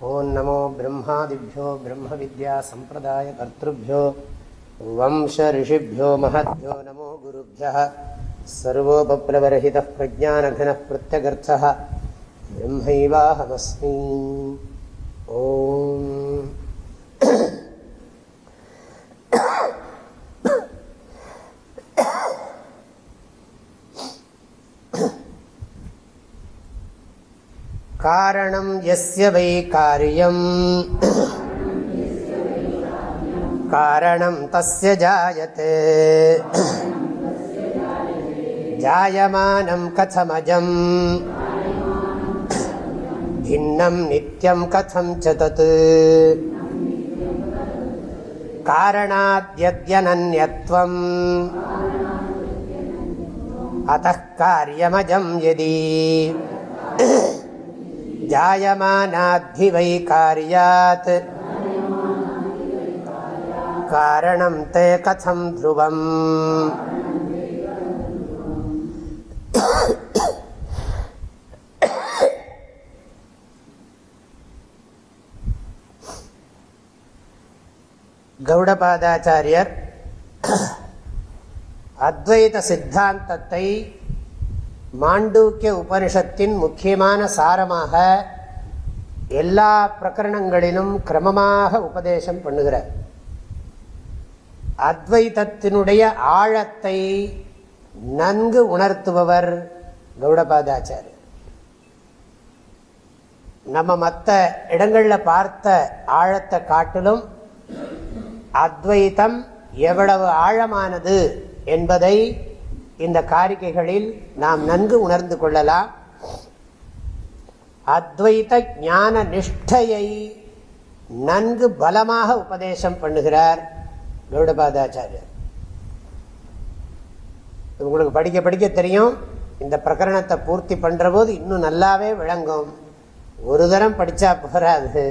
ஓம் நமோ பிரம்மாதிபியோ பிரம்ம வித்யா சம்பிரதாய கர்த்திருப்போ வம்ச ரிஷிபியோ மகத்யோ நமோ குருபிய சர்வோபப்ளவரஹித பிரஜானகன பிரத்யகர்த்த பிரம்மைவாஹமஸ்மி ஓம் காரணம் எஸ்ய வை காரியம். காரணம் தஸ்ய ஜாயத்தே ஜாயமானம் கதமஜம். பின்னம் நித்தியம் கதம் சதத்து காரணாத்யத்யனன்யத்வம். அத்த காரியமஜம் எதி. जायमानाद्धि वै कार्यात् कारणं ते कथं ध्रुवम् கௌடபாதாச்சாரியர் அத்வைத சித்தாந்தத்தை மாண்டூக்கிய உபனிஷத்தின் முக்கியமான சாரமாக எல்லா பிரகரணங்களிலும் கிரமமாக உபதேசம் பண்ணுகிறார். அத்வைதத்தினுடைய ஆழத்தை நன்கு உணர்த்துபவர் கௌடபாதாச்சாரியர். நம்ம மற்ற இடங்களில் பார்த்த ஆழத்தை காட்டிலும் அத்வைத்தம் எவ்வளவு ஆழமானது என்பதை இந்த காரிக்கைகளில் நாம் நன்கு உணர்ந்து கொள்ளலாம். அத்வைத ஞான நிஷ்டையை நன்கு பலமாக உபதேசம் பண்ணுகிறார் கௌடபாதாச்சாரியர் உங்களுக்கு படிக்க படிக்க தெரியும் இந்த பிரகரணத்தை பூர்த்தி பண்ணுற போது இன்னும் நல்லாவே விளங்கும். ஒரு தரம் படித்தா போறாது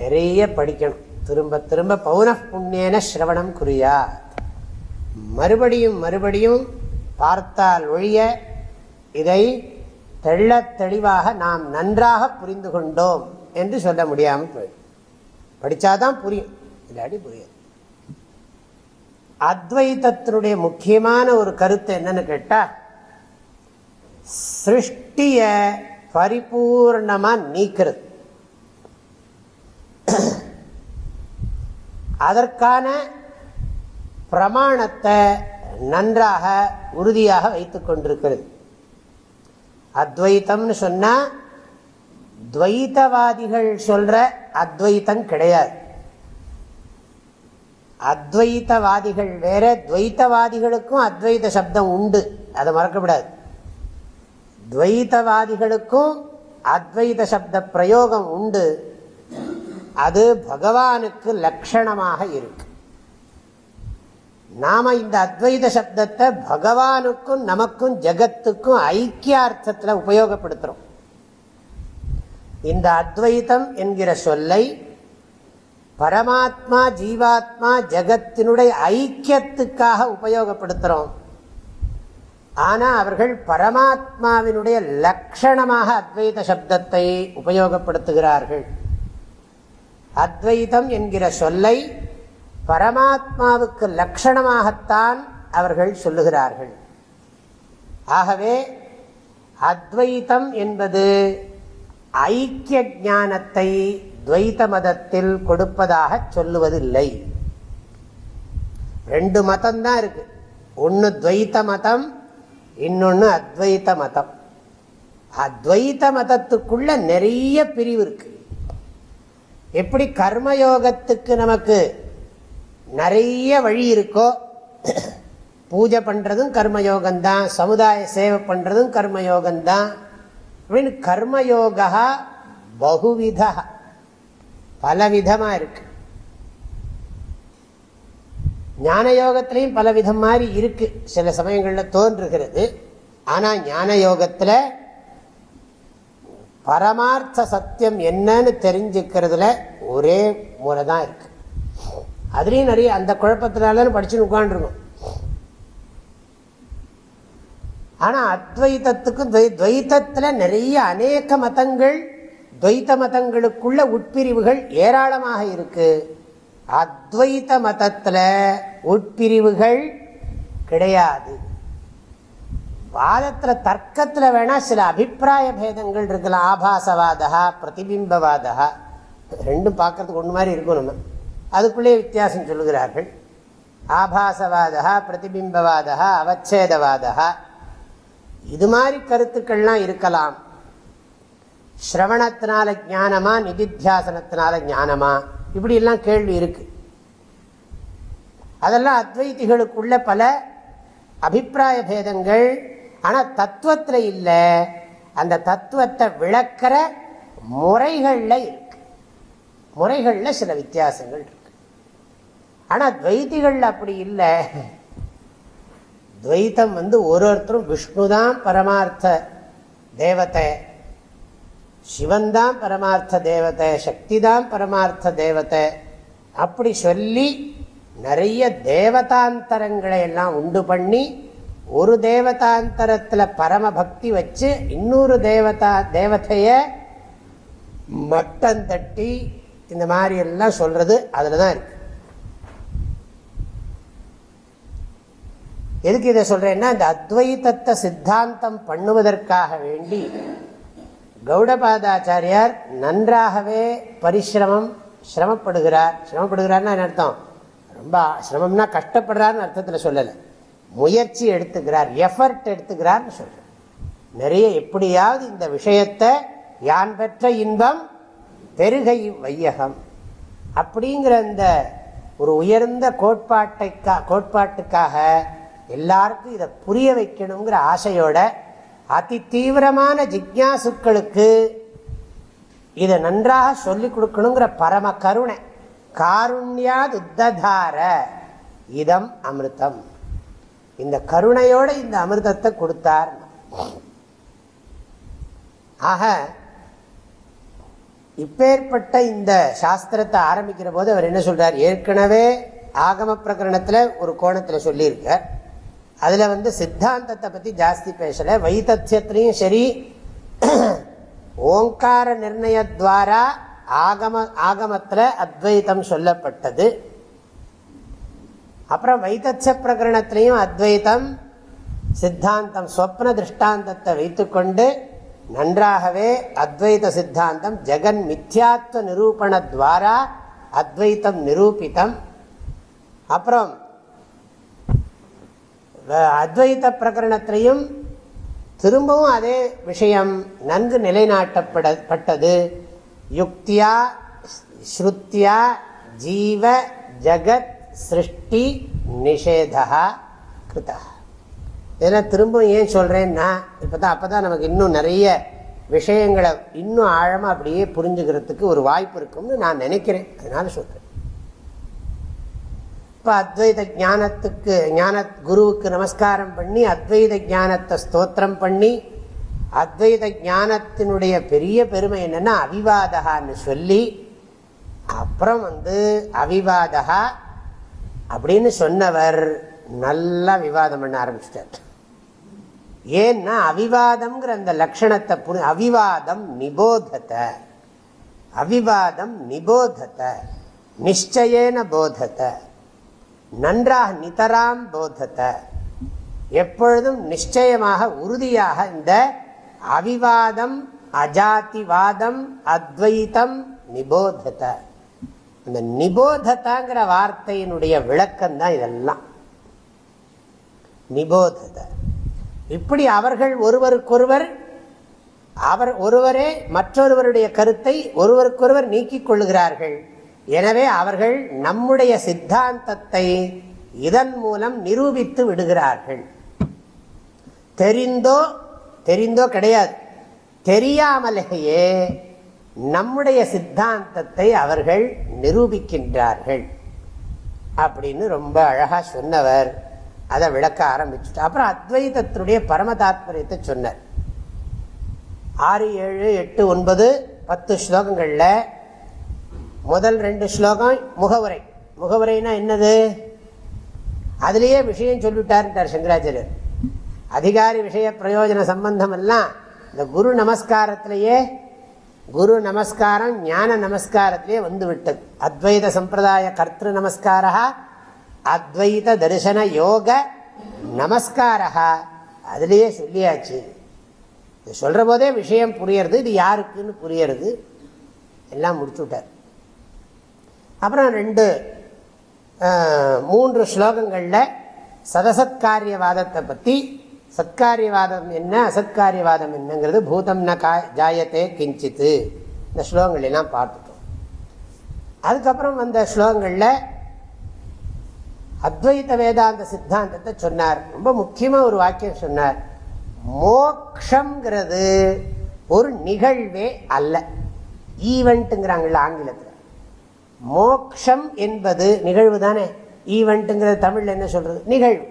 நிறைய படிக்கணும். திரும்ப திரும்ப பௌன புண்ணியன சிரவணம் குறியா மறுபடியும் மறுபடியும் பார்த்தால் ஒழிய இதை தெள்ள தெளிவாக நாம் நன்றாக புரிந்து கொண்டோம் என்று சொல்ல முடியாமல் போயிடும். படித்தாதான் புரியும். இல்லாட்டி புரியும் அத்வைத்தத்தினுடைய முக்கியமான ஒரு கருத்து என்னன்னு கேட்டா சிருஷ்டிய பரிபூர்ணமா நீக்கிறது. அதற்கான பிரமாணத்தை நன்றாக உறுதியாக வைத்துக் கொண்டிருக்கிறது. அத்வைத்தம்னு சொன்னா துவைத்தவாதிகள் சொல்ற அத்வைத்தம் கிடையாது. அத்வைத்தவாதிகள் வேற துவைத்தவாதிகளுக்கும் அத்வைத சப்தம் உண்டு. அதை மறக்கப்படாது துவைத்தவாதிகளுக்கும் அத்வைத சப்த பிரயோகம் உண்டு. அது பகவானுக்கு லட்சணமாக இருக்கு. நாம இந்த அத்வைத சப்தத்தை பகவானுக்கும் நமக்கும் ஜகத்துக்கும் ஐக்கியார்த்தத்தில் உபயோகப்படுத்துறோம். இந்த அத்வைத்தம் என்கிற சொல்லை பரமாத்மா ஜீவாத்மா ஜகத்தினுடைய ஐக்கியத்துக்காக உபயோகப்படுத்துறோம். ஆனா அவர்கள் பரமாத்மாவினுடைய லட்சணமாக அத்வைத சப்தத்தை உபயோகப்படுத்துகிறார்கள். அத்வைதம் என்கிற சொல்லை பரமாத்மாவுக்கு லட்சணமாகத்தான் அவர்கள் சொல்லுகிறார்கள். ஆகவே அத்வைத்தம் என்பது ஐக்கிய ஞானத்தை துவைத்த மதத்தில் கொடுப்பதாக சொல்லுவதில்லை. ரெண்டு மதம் தான் இருக்கு. ஒன்று துவைத்த மதம் இன்னொன்று அத்வைத்த மதம். அத்வைத்த மதத்துக்குள்ள நிறைய பிரிவு இருக்கு. எப்படி கர்மயோகத்துக்கு நமக்கு நிறைய வழி இருக்கோ பூஜை பண்ணுறதும் கர்மயோகம்தான் சமுதாய சேவை பண்ணுறதும் கர்மயோகம்தான். அப்படின்னு கர்மயோகா பகுவிதா பலவிதமாக இருக்கு. ஞான யோகத்திலையும் பல விதம் மாதிரி இருக்கு. சில சமயங்களில் தோன்றுகிறது. ஆனால் ஞான யோகத்தில் பரமார்த்த சத்தியம் என்னன்னு தெரிஞ்சுக்கிறதுல ஒரே முறை தான் இருக்கு. அதுலேயும் நிறைய அந்த குழப்பத்தினால படிச்சுன்னு உட்காந்துருக்கும் ஆனா அத்வைத்தத்துக்கும் துவை- துவைத்தத்துல நிறைய அநேக மதங்கள் துவைத்த மதங்களுக்குள்ள உட்பிரிவுகள் ஏராளமாக இருக்கு. அத்வைத்த மதத்துல உட்பிரிவுகள் கிடையாது. வாதத்துல தர்க்கத்துல வேணா சில அபிப்பிராய பேதங்கள் இருக்கலாம். ஆபாசவாதா பிரதிபிம்பவாதா ரெண்டும் பார்க்கறதுக்கு ஒன்று மாதிரி இருக்கும் நம்ம. அதுக்குள்ளே வித்தியாசம் சொல்லுகிறார்கள். ஆபாசவாதா பிரதிபிம்பவாதா அவச்சேதவாதா இது மாதிரி கருத்துக்கள்லாம் இருக்கலாம். ஸ்ரவணத்தினால ஞானமா நிதித்தியாசனத்தினால ஞானமா? இப்படிலாம் கேள்வி இருக்கு. அதெல்லாம் அத்வைத்திகளுக்குள்ள பல அபிப்பிராய பேதங்கள். ஆனால் தத்துவத்தில் இல்லை. அந்த தத்துவத்தை விளக்கிற முறைகளில் இருக்கு. முறைகளில் சில வித்தியாசங்கள் இருக்கு. ஆனா துவைத்திகள் அப்படி இல்லை. துவைத்தம் வந்து ஒரு ஒருத்தரும் விஷ்ணு தான் பரமார்த்த தேவத்தை சிவன் தான் பரமார்த்த தேவதை சக்தி தான் பரமார்த்த தேவதை. அப்படி சொல்லி நிறைய தேவதாந்தரங்களை எல்லாம் உண்டு பண்ணி ஒரு தேவதாந்தரத்தில் பரம பக்தி வச்சு இன்னொரு தேவதா தேவதைய மட்டம் தட்டி இந்த மாதிரி எல்லாம் சொல்றது அதில் தான் இருக்கு. எதுக்கு இதை சொல்றேன்னா இந்த அத்வைத்தத்தை சித்தாந்தம் பண்ணுவதற்காக வேண்டி கௌடபாதாச்சாரியார் நன்றாகவே பரிசிரமம் சிரமப்படுகிறார். சிரமப்படுகிறார்னா என்ன அர்த்தம்? ரொம்ப சிரமம்னா கஷ்டப்படுறாருன்னு அர்த்தத்தில் சொல்லலை. முயற்சி எடுத்துக்கிறார் எஃபர்ட் எடுத்துக்கிறார்னு சொல்கிறார் நிறைய எப்படியாவது இந்த விஷயத்தை யான் பெற்ற இன்பம் பெருகை வையகம். அப்படிங்கிற இந்த ஒரு உயர்ந்த கோட்பாட்டை கோட்பாட்டுக்காக எல்லாருக்கும் இதை புரிய வைக்கணுங்கிற ஆசையோட அதி தீவிரமான ஜிக்யாசுக்களுக்கு இதை நன்றாக சொல்லிக் கொடுக்கணுங்கிற பரம கருணை. காருண்யாது உத்ததார இதம் அமிர்தம். இந்த கருணையோட இந்த அமிர்தத்தை கொடுத்தார். ஆக இப்பேற்பட்ட இந்த சாஸ்திரத்தை ஆரம்பிக்கிற போது அவர் என்ன சொல்றார்? ஏற்கனவே ஆகம பிரகரணத்தில் ஒரு கோணத்தில் சொல்லியிருக்கார். அதில் வந்து சித்தாந்தத்தை பற்றி ஜாஸ்தி பேசலை. வைத்தத்தியத்திலையும் சரி ஓங்கார நிர்ணயத்வாரா ஆகம ஆகமத்தில் அத்வைத்தம் சொல்லப்பட்டது. அப்புறம் வைத்தச்ச பிரகரணத்திலையும் அத்வைத்தம் சித்தாந்தம் சொப்ன திருஷ்டாந்தத்தை வைத்துக்கொண்டு நன்றாகவே அத்வைத சித்தாந்தம் ஜெகன் மித்யாத்வ நிரூபணத்வாரா அத்வைத்தம் நிரூபித்தம். அப்புறம் அத்வைத பிரகரணத்திலையும் திரும்பவும் அதே விஷயம் நன்கு நிலைநாட்டப்படப்பட்டது. யுக்தியா ஸ்ருத்தியா ஜீவ ஜகத் சிருஷ்டி நிஷேதா கிருதா இதெல்லாம் திரும்பவும் ஏன் சொல்கிறேன்னா இப்போ தான் அப்போ தான் நமக்கு இன்னும் நிறைய விஷயங்களை இன்னும் ஆழமாக அப்படியே புரிஞ்சுக்கிறதுக்கு ஒரு வாய்ப்பு இருக்கும்னு நான் நினைக்கிறேன். அதனால சொல்கிறேன் இப்போ அத்வைத ஞானத்துக்கு ஞான குருவுக்கு நமஸ்காரம் பண்ணி அத்வைத ஞானத்தை ஸ்தோத்திரம் பண்ணி அத்வைத ஞானத்தினுடைய பெரிய பெருமை என்னென்னா அவிவாதகான்னு சொல்லி அப்புறம் வந்து அவிவாதகா அப்படின்னு சொன்னவர் நல்லா விவாதம் பண்ண ஆரம்பிச்சிட்டார். ஏன்னா அவிவாதம்ங்கிற அந்த லட்சணத்தை புரி அவிவாதம் நிபோதத்தை அவிவாதம் நிபோதத்தை நிச்சயேன போதத்தை நன்றாக நிதராம் போதத்தை. எப்பொழுதும் நிச்சயமாக உறுதியாக இந்த அவிவாதம் அஜாதிவாதம் அத்வைத்தம் நிபோதத்தை. இந்த நிபோதத்தாங்கிற வார்த்தையினுடைய விளக்கம் தான் இதெல்லாம். நிபோதத இப்படி அவர்கள் ஒருவருக்கொருவர் அவர் ஒருவரே மற்றொருவருடைய கருத்தை ஒருவருக்கொருவர் நீக்கிக் கொள்கிறார்கள் எனவே அவர்கள் நம்முடைய சித்தாந்தத்தை இதன் மூலம் நிரூபித்து விடுகிறார்கள். தெரிந்தோ தெரிந்தோ கிடையாது. தெரியாமலேயே நம்முடைய சித்தாந்தத்தை அவர்கள் நிரூபிக்கின்றார்கள். அப்படின்னு ரொம்ப அழகா சொன்னவர். அதை விளக்க ஆரம்பிச்சுட்டு அப்புறம் அத்வைதத்தினுடைய பரம தாத்பரியத்தை சொன்னார். ஆறு ஏழு எட்டு ஒன்பது பத்து ஸ்லோகங்களில் முதல் ரெண்டு ஸ்லோகம் முகவுரை. முகவுரைனா என்னது? அதுலேயே விஷயம் சொல்லிவிட்டார் சங்கராச்சாரியர். அதிகாரி விஷய பிரயோஜன சம்பந்தம் எல்லாம் இந்த குரு நமஸ்காரத்திலேயே குரு நமஸ்காரம் ஞான நமஸ்காரத்திலே வந்து விட்டது அத்வைத சம்பிரதாய கர்த்திரு நமஸ்காரா அத்வைத தரிசன யோக நமஸ்காரா அதுலேயே சொல்லியாச்சு. இது சொல்கிற போதே விஷயம் புரியறது இது யாருக்குன்னு புரியறது. எல்லாம் முடிச்சு விட்டார் அப்புறம் ரெண்டு மூன்று ஸ்லோகங்களில் சதசத்காரியவாதத்தை பற்றி சத்காரியவாதம் என்ன அசத்காரியவாதம் என்னங்கிறது பூதம் ந கா ஜாயத்தே கிஞ்சித்து இந்த ஸ்லோகங்களெல்லாம் பார்த்துட்டோம். அதுக்கப்புறம் வந்த ஸ்லோகங்களில் அத்வைத வேதாந்த சித்தாந்தத்தை சொன்னார். ரொம்ப முக்கியமாக ஒரு வாக்கியம் சொன்னார். மோக்ஷங்கிறது ஒரு நிகழ்வே அல்ல. ஈவெண்ட்டுங்கிறாங்கள ஆங்கிலத்தில். மோக்ஷம் என்பது நிகழ்வு தானே ஈவெண்ட்டுங்கிறது தமிழில் என்ன சொல்றது? நிகழ்வு.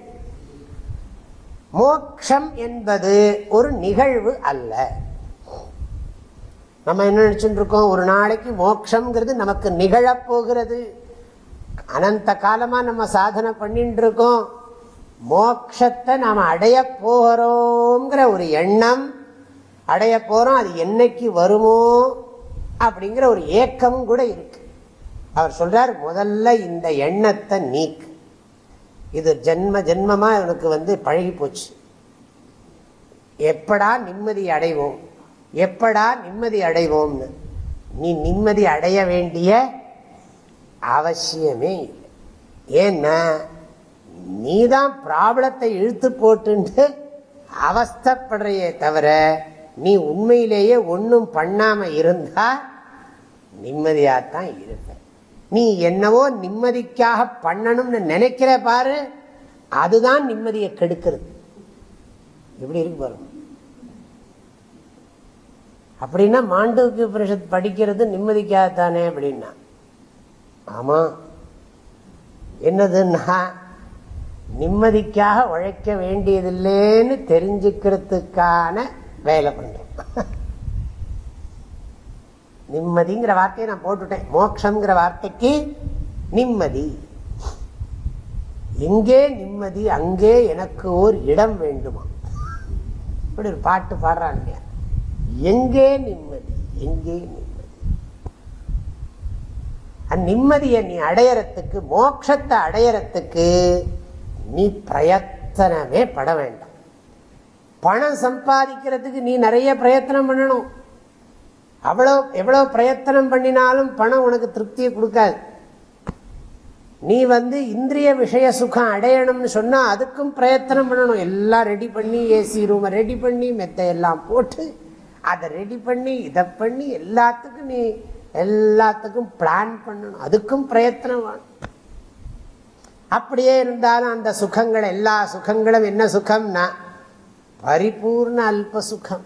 மோக்ஷம் என்பது ஒரு நிகழ்வு அல்ல. நம்ம என்ன நினைச்சுட்டு இருக்கோம்? ஒரு நாளைக்கு மோக்ஷங்கிறது நமக்கு நிகழப்போகிறது அனந்த காலமாக நம்ம சாதனை பண்ணிட்டு இருக்கோம். மோக்ஷத்தை நாம் அடைய போகிறோங்கிற ஒரு எண்ணம் அடைய போகிறோம் அது என்னைக்கு வருமோ அப்படிங்கிற ஒரு ஏக்கமும் கூட இருக்கு. அவர் சொல்றார் முதல்ல இந்த எண்ணத்தை நீக்கு இது ஜென்ம ஜென்மமா எனக்கு வந்து பழகி போச்சு. எப்படா நிம்மதி அடைவோம்? எப்படா நிம்மதி அடைவோம்னு? நீ நிம்மதி அடைய வேண்டிய அவசியமே ஏன்னா நீ தான் ப்ராப்ளத்தை இழுத்து போட்டு அவஸ்தப்படுறையே தவிர நீ உண்மையிலேயே ஒன்றும் பண்ணாம இருந்தா நிம்மதியாகத்தான் இருப்ப. நீ என்னவோ நிம்மதிக்காக பண்ணணும்னு நினைக்கிற பாரு அதுதான் நிம்மதியை கெடுக்கிறது. எப்படி இருக்கு பாருங்க அப்படின்னா மாண்டூக்கிய உபனிஷத் படிக்கிறது நிம்மதிக்காகத்தானே அப்படின்னா. ஆமா. என்னதுன்னா நிம்மதிக்காக உழைக்க வேண்டியதில்லைன்னு தெரிஞ்சுக்கிறதுக்கான வேலை பண்ணுறேன் நிம்மதிங்கிற வார்த்தையை நான் போட்டுட்டேன். மோட்சங்கிற வார்த்தைக்கு நிம்மதி. எங்கே நிம்மதி அங்கே எனக்கு ஓர் இடம் வேண்டுமா? இப்படி ஒரு பாட்டு பாடுறான் எங்கே நிம்மதி எங்கே நிம்மதி? நிம்மதியை நீ அடையறத்துக்கு மோட்சத்தை அடையறத்துக்கு நீ பிரயத்தனமே பட வேண்டாம். பணம் சம்பாதிக்கிறதுக்கு நீ நிறைய பிரயத்தனம் பண்ணணும். அவ்வளோ எவ்வளோ பிரயத்தனம் பண்ணினாலும் பணம் உனக்கு திருப்தியை கொடுக்காது. நீ வந்து இந்திரிய விஷய சுகம் அடையணும்னு சொன்னால் அதுக்கும் பிரயத்தனம் பண்ணணும். எல்லாம் ரெடி பண்ணி ஏசி ரூமை ரெடி பண்ணி மெத்தை எல்லாம் போட்டு அதை ரெடி பண்ணி இதை பண்ணி எல்லாத்துக்கும் நீ எல்லாத்துக்கும் பிளான் பண்ணணும். அதுக்கும் பிரயத்தனம் வேணும். அப்படியே இருந்தாலும் அந்த சுகங்கள் எல்லா சுகங்களும் என்ன சுகம்னா பரிபூர்ண அல்ப சுகம்.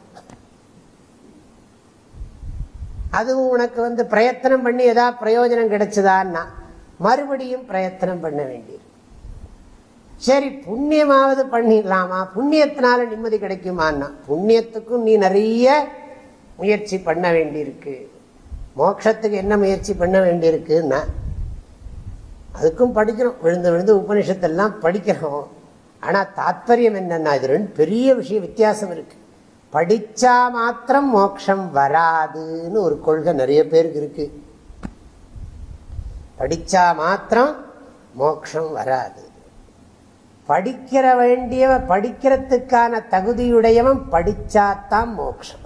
அதுவும் உனக்கு வந்து பிரயத்தனம் பண்ணி ஏதாவது பிரயோஜனம் கிடைச்சதான்னா மறுபடியும் பிரயத்தனம் பண்ண வேண்டியது. சரி புண்ணியமாவது பண்ணிடலாமா? புண்ணியத்தினால நிம்மதி கிடைக்குமான்னா புண்ணியத்துக்கும் நீ நிறைய முயற்சி பண்ண வேண்டியிருக்கு. மோட்சத்துக்கு என்ன முயற்சி பண்ண வேண்டியிருக்குன்னா அதுக்கும் படிக்கிறோம். விழுந்து விழுந்து உபனிஷத்தெல்லாம் படிக்கிறோம். ஆனால் தாத்பரியம் என்னன்னா இது ரெண்டு பெரிய விஷயம் வித்தியாசம் இருக்குது படிச்சா மாத்திரம் மோட்சம் வராதுன்னு ஒரு கொள்கை நிறைய பேருக்கு இருக்கு. படிச்சா மாத்திரம் மோட்சம் வராது. படிக்கிற வேண்டியவன் படிக்கிறதுக்கான தகுதியுடையவன் படிச்சாத்தான் மோட்சம்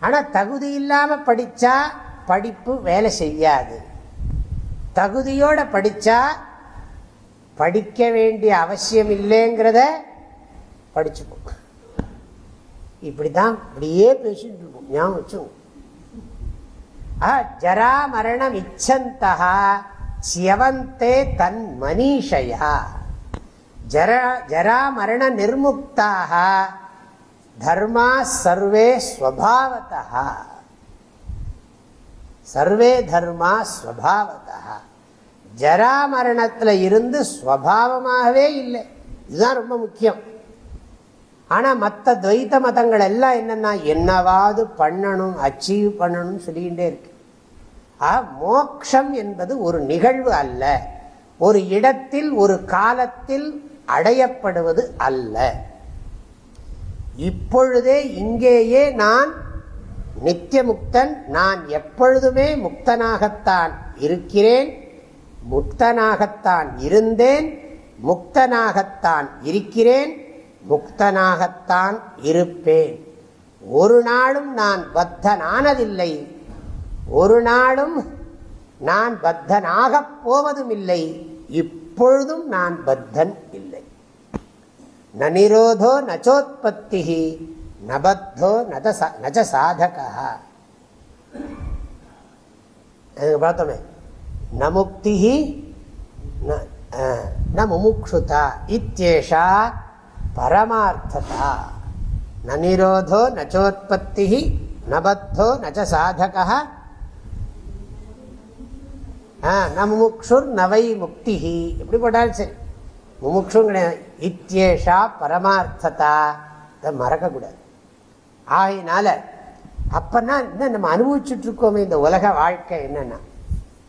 ஆனா தகுதி இல்லாம படிச்சா படிப்பு வேலை செய்யாது. தகுதியோட படிச்சா படிக்க வேண்டிய அவசியம் இல்லைங்கிறத படிச்சுப்போம் இப்படிதான் இப்படியே பேசிட்டு இருக்கும். ஞாபகம் வச்சுங்க ஜரா மரணம் இச்சந்தா சியவந்தே தன் மனிஷயா. ஜரா ஜரா மரண நிர்முக்தாக தர்மா சர்வே ஸ்வபாவதா சர்வே தர்மா ஸ்வபாவதா ஜரா மரணத்தில் இருந்து ஸ்வபாவமாகவே இல்லை. இதுதான் ரொம்ப முக்கியம். ஆனால் மற்ற துவைத்த மதங்கள் எல்லாம் என்னென்னா என்னவாவது பண்ணணும் அச்சீவ் பண்ணணும்னு சொல்லிக்கிட்டே இருக்கு. மோக்ஷம் என்பது ஒரு நிகழ்வு அல்ல. ஒரு இடத்தில் ஒரு காலத்தில் அடையப்படுவது அல்ல. இப்பொழுதே இங்கேயே நான் நித்திய முக்தன் நான் எப்பொழுதுமே முக்தனாகத்தான் இருக்கிறேன் முக்தனாகத்தான் இருந்தேன் முக்தனாகத்தான் இருக்கிறேன் முக்தனாகத்தான் இருப்பேன். ஒரு நாளும் நான் பத்தனானதில்லை. ஒரு நாளும் நான் பத்தனாகப் போவதும் இல்லை இப்பொழுதும் நான் பத்தன் இல்லை. ந நிரோதோ நச்சோத்பத்தி நபத்தோ நஜ சாதகா பார்த்தோமே நமுக்தி ந முமுக்ஷுதா இத்தேஷா பரமார்த்ததா? ந நிரோதோ நச்சோற்பத்தி நபத்தோ நச்ச சாதகா ந முமுக்ஷுர் நவை முக்தி எப்படி போட்டாலும் சரி முமுக்ஷும் கிடையாது. இத்தியேஷா பரமார்த்ததா? இதை மறக்கக்கூடாது. ஆகினால அப்பன்னா என்ன நம்ம அனுபவிச்சுட்டு இருக்கோமே இந்த உலக வாழ்க்கை என்னன்னா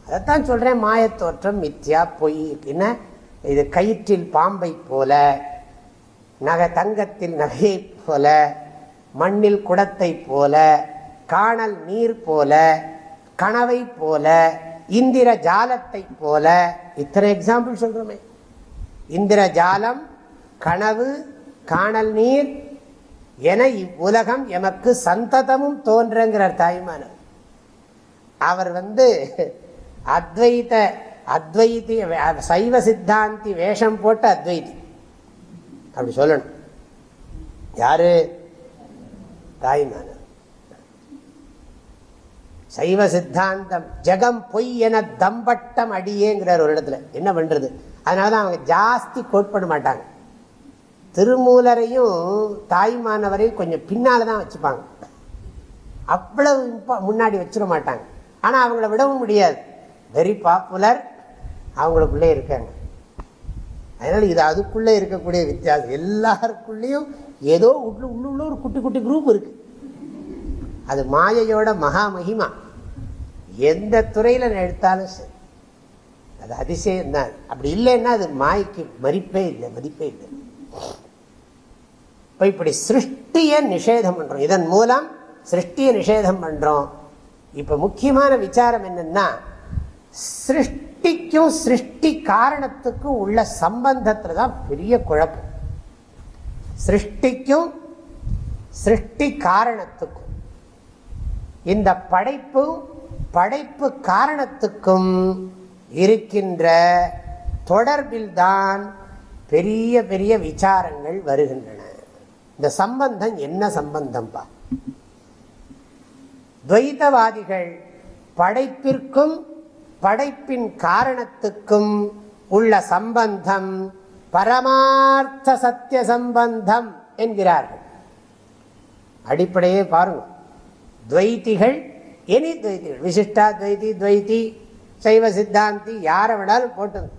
அதைத்தான் சொல்றேன் மாயத்தோற்றம் மித்யா பொய் என்ன? இது கயிற்றில் பாம்பை போல. நகை தங்கத்தில் நகையை போல மண்ணில் குடத்தை போல காணல் நீர் போல கனவை போல இந்திர ஜாலத்தை போல. இத்தனை எக்ஸாம்பிள் சொல்றோமே. இந்திர ஜாலம் கனவு காணல் நீர் என இவ்வுலகம் எமக்கு சந்ததமும் தோன்றுங்கிறார் தாய்மானவர். அவர் வந்து அத்வைத அத்வைத்திய சைவ சித்தாந்தி வேஷம் போட்ட அத்வைதி. அப்படி சொல்லணும். யாரு? தாய்மான. சைவ சித்தாந்தம் ஜெகம் பொய் என தம்பட்டம் அடியேங்கிறார் ஒரு இடத்துல. என்ன பண்றது? அதனாலதான் அவங்க ஜாஸ்தி கோட் பண்ண மாட்டாங்க. திருமூலரையும் தாய்மானவரையும் கொஞ்சம் பின்னால தான் வச்சுப்பாங்க. அவ்வளவு முன்னாடி வச்சிட மாட்டாங்க. ஆனால் அவங்கள விடவும் முடியாது. வெரி பாப்புலர் அவங்களுக்குள்ளே இருக்காங்க. அதனால இது அதுக்குள்ளே இருக்கக்கூடிய வித்தியாசம். எல்லாருக்குள்ளேயும் ஏதோ உள்ள உள்ள ஒரு குட்டி குட்டி குரூப் இருக்கு. அது மாயையோட மகா மகிமா. எந்த துறையில் எடுத்தாலும் சரி. அது அதிசயம் தான் அப்படி இல்லைன்னா அது மாய்க்கு மதிப்பே இல்லை மதிப்பே இல்லை. இப்போ இப்படி சிருஷ்டியை நிஷேதம் பண்றோம். இதன் மூலம் சிருஷ்டியை நிஷேதம் பண்றோம். இப்ப முக்கியமான விசாரம் என்னன்னா சிருஷ்டிக்கும் சிருஷ்டி காரணத்துக்கும் உள்ள சம்பந்தத்தில் தான் பெரிய குழப்பம். சிருஷ்டிக்கும் சிருஷ்டி காரணத்துக்கும். இந்த படைப்பு படைப்பு காரணத்துக்கும் இருக்கின்ற தொடர்பில்தான் பெரிய பெரிய விசாரங்கள் வருகின்றன. இந்த சம்பந்தம் என்ன சம்பந்தம் பா துவைத்தவாதிகள் படைப்பிற்கும் படைப்பின் காரணத்துக்கும் உள்ள சம்பந்தம் பரமார்த்த சத்திய சம்பந்தம் என்கிறார்கள். அடிப்படையே பாருங்க. துவைத்திகள் எனி துவைத்திகள். விசிஷ்டா துவைத்தி துவைத்தி சைவ சித்தாந்தி யாரை விடாலும் போட்டது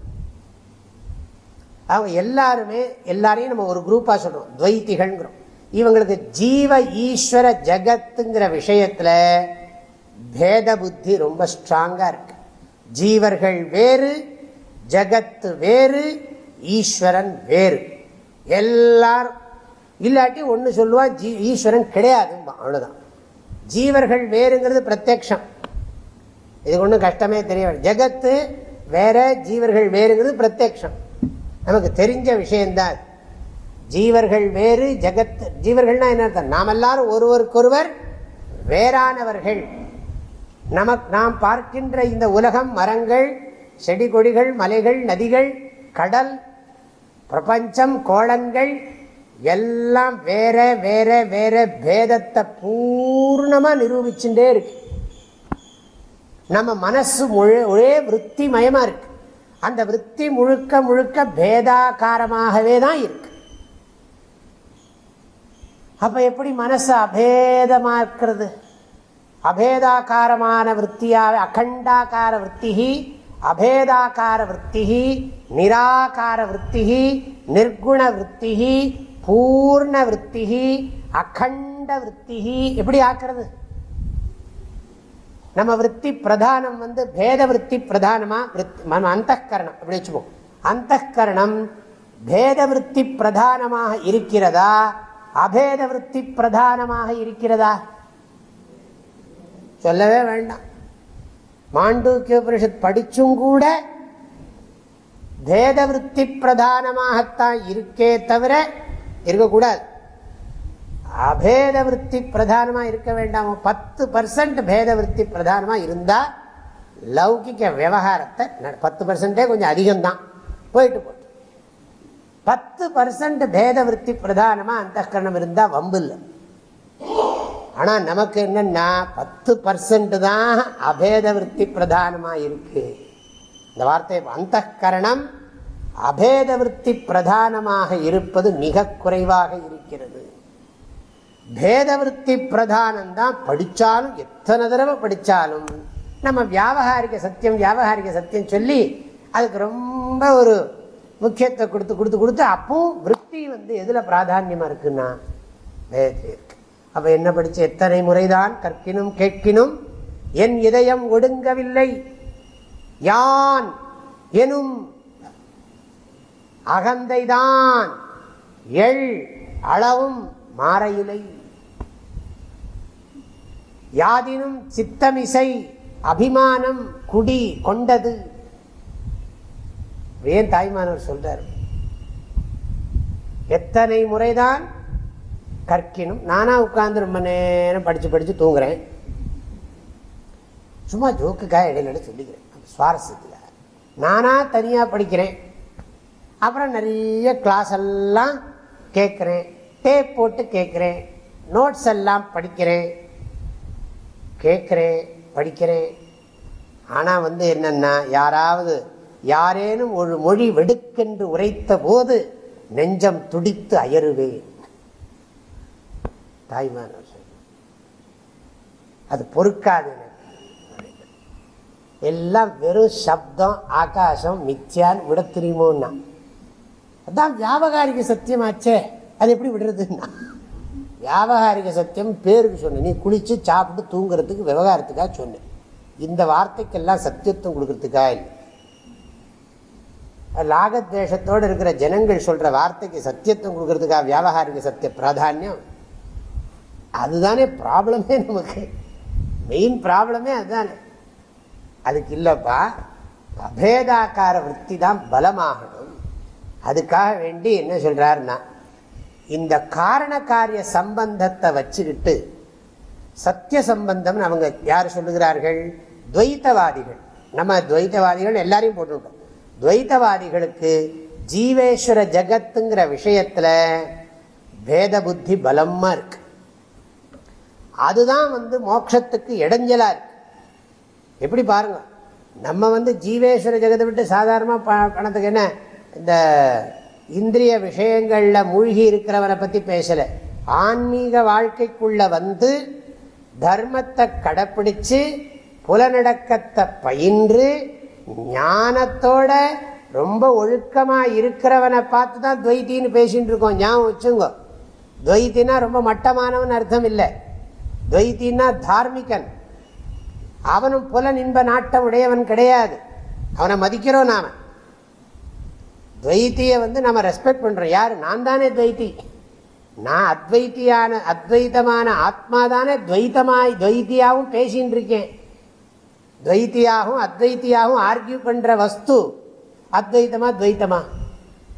அவங்க எல்லாருமே எல்லாரையும் நம்ம ஒரு குரூப்பாக சொல்கிறோம் துவைத்திகள்ங்கிறோம். இவங்களுக்கு ஜீவ ஈஸ்வர ஜகத்துங்கிற விஷயத்தில் பேத புத்தி ரொம்ப ஸ்ட்ராங்காக இருக்கு. ஜீவர்கள் வேறு ஜகத்து வேறு ஈஸ்வரன் வேறு. எல்லாரும் இல்லாட்டி ஒன்று சொல்லுவான் ஜீ ஈஸ்வரன் கிடையாது அவ்வளோதான் ஜீவர்கள் வேறுங்கிறது பிரத்யக்ஷம். இது ஒன்றும் கஷ்டமே தெரிய ஜகத்து வேற ஜீவர்கள் வேறுங்கிறது பிரத்யக்ஷம். நமக்கு தெரிஞ்ச விஷயம்தான். ஜீவர்கள் வேறு ஜெகத் ஜீவர்கள்னா என்ன நாம எல்லாரும் ஒருவருக்கொருவர் வேறானவர்கள். நமக்கு நாம் பார்க்கின்ற இந்த உலகம் மரங்கள் செடி கொடிகள் மலைகள் நதிகள் கடல் பிரபஞ்சம் கோளங்கள் எல்லாம் வேற வேற வேற பேதத்தை பூர்ணமாக நிரூபிச்சுட்டே இருக்கு. நம்ம மனசு முழு ஒரே விற்பி மயமாக இருக்கு. அந்த விற்பி முழுக்க முழுக்க பேதாகாரமாகவே தான் இருக்கு. அப்போ எப்படி மனசு அபேதமாக இருக்கிறது? அபேதாக்காரமான விற்த்தியாக அகண்டாக்கார விற்பி அபேதாக்கார விற்பி நிராகார விற்பி நிர்குண விற்பி பூர்ண விற்பி அகண்ட விற்பி எப்படி ஆக்கிறது? நம்ம விற்பி பிரதானம் வந்து பேத விற்பி பிரதானமா? அந்த கரணம் அப்படி வச்சுப்போம் அந்த கரணம் பேத விற்பி பிரதானமாக இருக்கிறதா? அபேத விற்பி பிரதானமாக இருக்கிறதா? சொல்லவே வேண்டாம். மாண்டூக்கிய உபனிஷத் படிச்சும் கூட பேத விற்பி பிரதானமாகத்தான் இருக்கே தவிர இருக்கக்கூடாது. அபேத விற்பி பிரதானமாக இருக்க வேண்டாமோ. பத்து பர்சன்ட் பேத விற்பி பிரதானமாக இருந்தால் லௌகிக்க விவகாரத்தை பத்து பர்சன்டே கொஞ்சம் அதிகம்தான். போயிட்டு போட்டு. பத்து பர்சன்ட் பேத விற்பி பிரதானமாக அந்த கரணம் இருந்தால் வம்பு இல்லை. ஆனா நமக்கு என்னன்னா பத்து பர்சன்ட் தான் அபேத விற்பி பிரதானமா இருக்கு. இந்த வார்த்தை அந்த கரணம் அபேத விற்பி பிரதானமாக இருப்பது மிக குறைவாக இருக்கிறது. பேத விற்பி பிரதானம் தான் படிச்சாலும் எத்தனை தடவை படிச்சாலும் நம்ம வியாபகாரிக சத்தியம் வியாபகாரிக சத்தியம் சொல்லி அதுக்கு ரொம்ப ஒரு முக்கியத்தை கொடுத்து கொடுத்து கொடுத்து அப்பவும் விற்பி வந்து எதுல பிராதான்யமா இருக்குன்னா வேதத்தில். அப்ப என்ன படிச்சு எத்தனை முறைதான் கற்கினும் கேட்கினும் என் இதயம் ஒடுங்கவில்லை. யான் எனும் அகந்தைதான். எள் அளவும் மாறையிலை யாதினும் சித்தமிசை அபிமானம் குடி கொண்டது. ஏன் தாய்மானவர் சொல்றார் எத்தனை முறைதான் கற்கினும். நானாக உட்கார்ந்து ரொம்ப நேரம் படித்து படித்து தூங்குறேன். சும்மா ஜோக்குக்காக இடையில சொல்லிக்கிறேன். சுவாரஸ்யத்தில். நானாக தனியாக படிக்கிறேன். அப்புறம் நிறைய கிளாஸ் எல்லாம் கேட்குறேன். டேப் போட்டு கேட்குறேன். நோட்ஸ் எல்லாம் படிக்கிறேன். கேட்குறேன் படிக்கிறேன். ஆனால் வந்து என்னென்னா யாராவது யாரேனும் ஒரு மொழி வெடுக்கென்று உரைத்த போது நெஞ்சம் துடித்து அயறுவேன் தாய்மான அது பொறுக்காது எல்லாம் வெறும் சப்தம் ஆகாசம் மிச்சியான்னு விட தெரியுமோன்னா. அதான் வியாபகாரிக சத்தியமாச்சே அது எப்படி விடுறதுன்னா வியாபகாரிக சத்தியம் பேருக்கு சொன்னேன். நீ குளிச்சு சாப்பிட்டு தூங்குறதுக்கு விவகாரத்துக்காக சொன்னேன். இந்த வார்த்தைக்கெல்லாம் சத்தியத்துவம் கொடுக்கறதுக்காக இல்லை? லாகத்வேஷத்தோடு இருக்கிற ஜனங்கள் சொல்ற வார்த்தைக்கு சத்தியத்துவம் கொடுக்கறதுக்காக வியாபகாரிக சத்திய பிராதானியம்? அதுதானே ப்ராப்ளமே நமக்கு. மெயின் ப்ராப்ளமே அதுதானே. அதுக்கு இல்லைப்பா அபேதாக்கார விற்பி தான் பலமாகணும். அதுக்காக வேண்டி என்ன சொல்றாருன்னா இந்த காரண காரிய சம்பந்தத்தை வச்சுக்கிட்டு சத்திய சம்பந்தம் அவங்க யார் சொல்லுகிறார்கள்? துவைத்தவாதிகள். நம்ம துவைத்தவாதிகள் எல்லாரையும் போட்டுவிட்டோம் துவைத்தவாதிகளுக்கு ஜீவேஸ்வர ஜகத்துங்கிற விஷயத்துல பேத புத்தி பலமா இருக்கு. அதுதான் வந்து மோட்சத்துக்கு இடைஞ்சலா இருக்கு. எப்படி பாருங்க? நம்ம வந்து ஜீவேஸ்வர ஜெகத்தை விட்டு சாதாரணமாக பணத்துக்கு என்ன? இந்த இந்திரிய விஷயங்களில் மூழ்கி இருக்கிறவனை பற்றி பேசலை. ஆன்மீக வாழ்க்கைக்குள்ளே வந்து தர்மத்தை கடைப்பிடிச்சு புலநடக்கத்தை பயின்று ஞானத்தோட ரொம்ப ஒழுக்கமாக இருக்கிறவனை பார்த்து தான் துவைத்தின்னு பேசிகிட்டு இருக்கோம். ஞாபகம் வச்சுங்க துவைத்தினா ரொம்ப மட்டமானவன் அர்த்தம் இல்லை. துவைத்தின்னா தார்மிகன். அவனும் புலன் இன்ப நாட்டம் உடையவன் கிடையாது. அவனை மதிக்கிறோம் நாம. துவைத்திய வந்து நம்ம ரெஸ்பெக்ட் பண்றோம். யாரு? நான் தானே துவைத்தி. நான் அத்வைத்தியான அத்வைத்தமான ஆத்மா தானே துவைத்தமாய் துவைத்தியாகவும் பேசின்னு இருக்கேன் துவைத்தியாகவும் அத்வைத்தியாகவும் ஆர்கியூ பண்ற வஸ்து அத்வைத்தமா துவைத்தமா?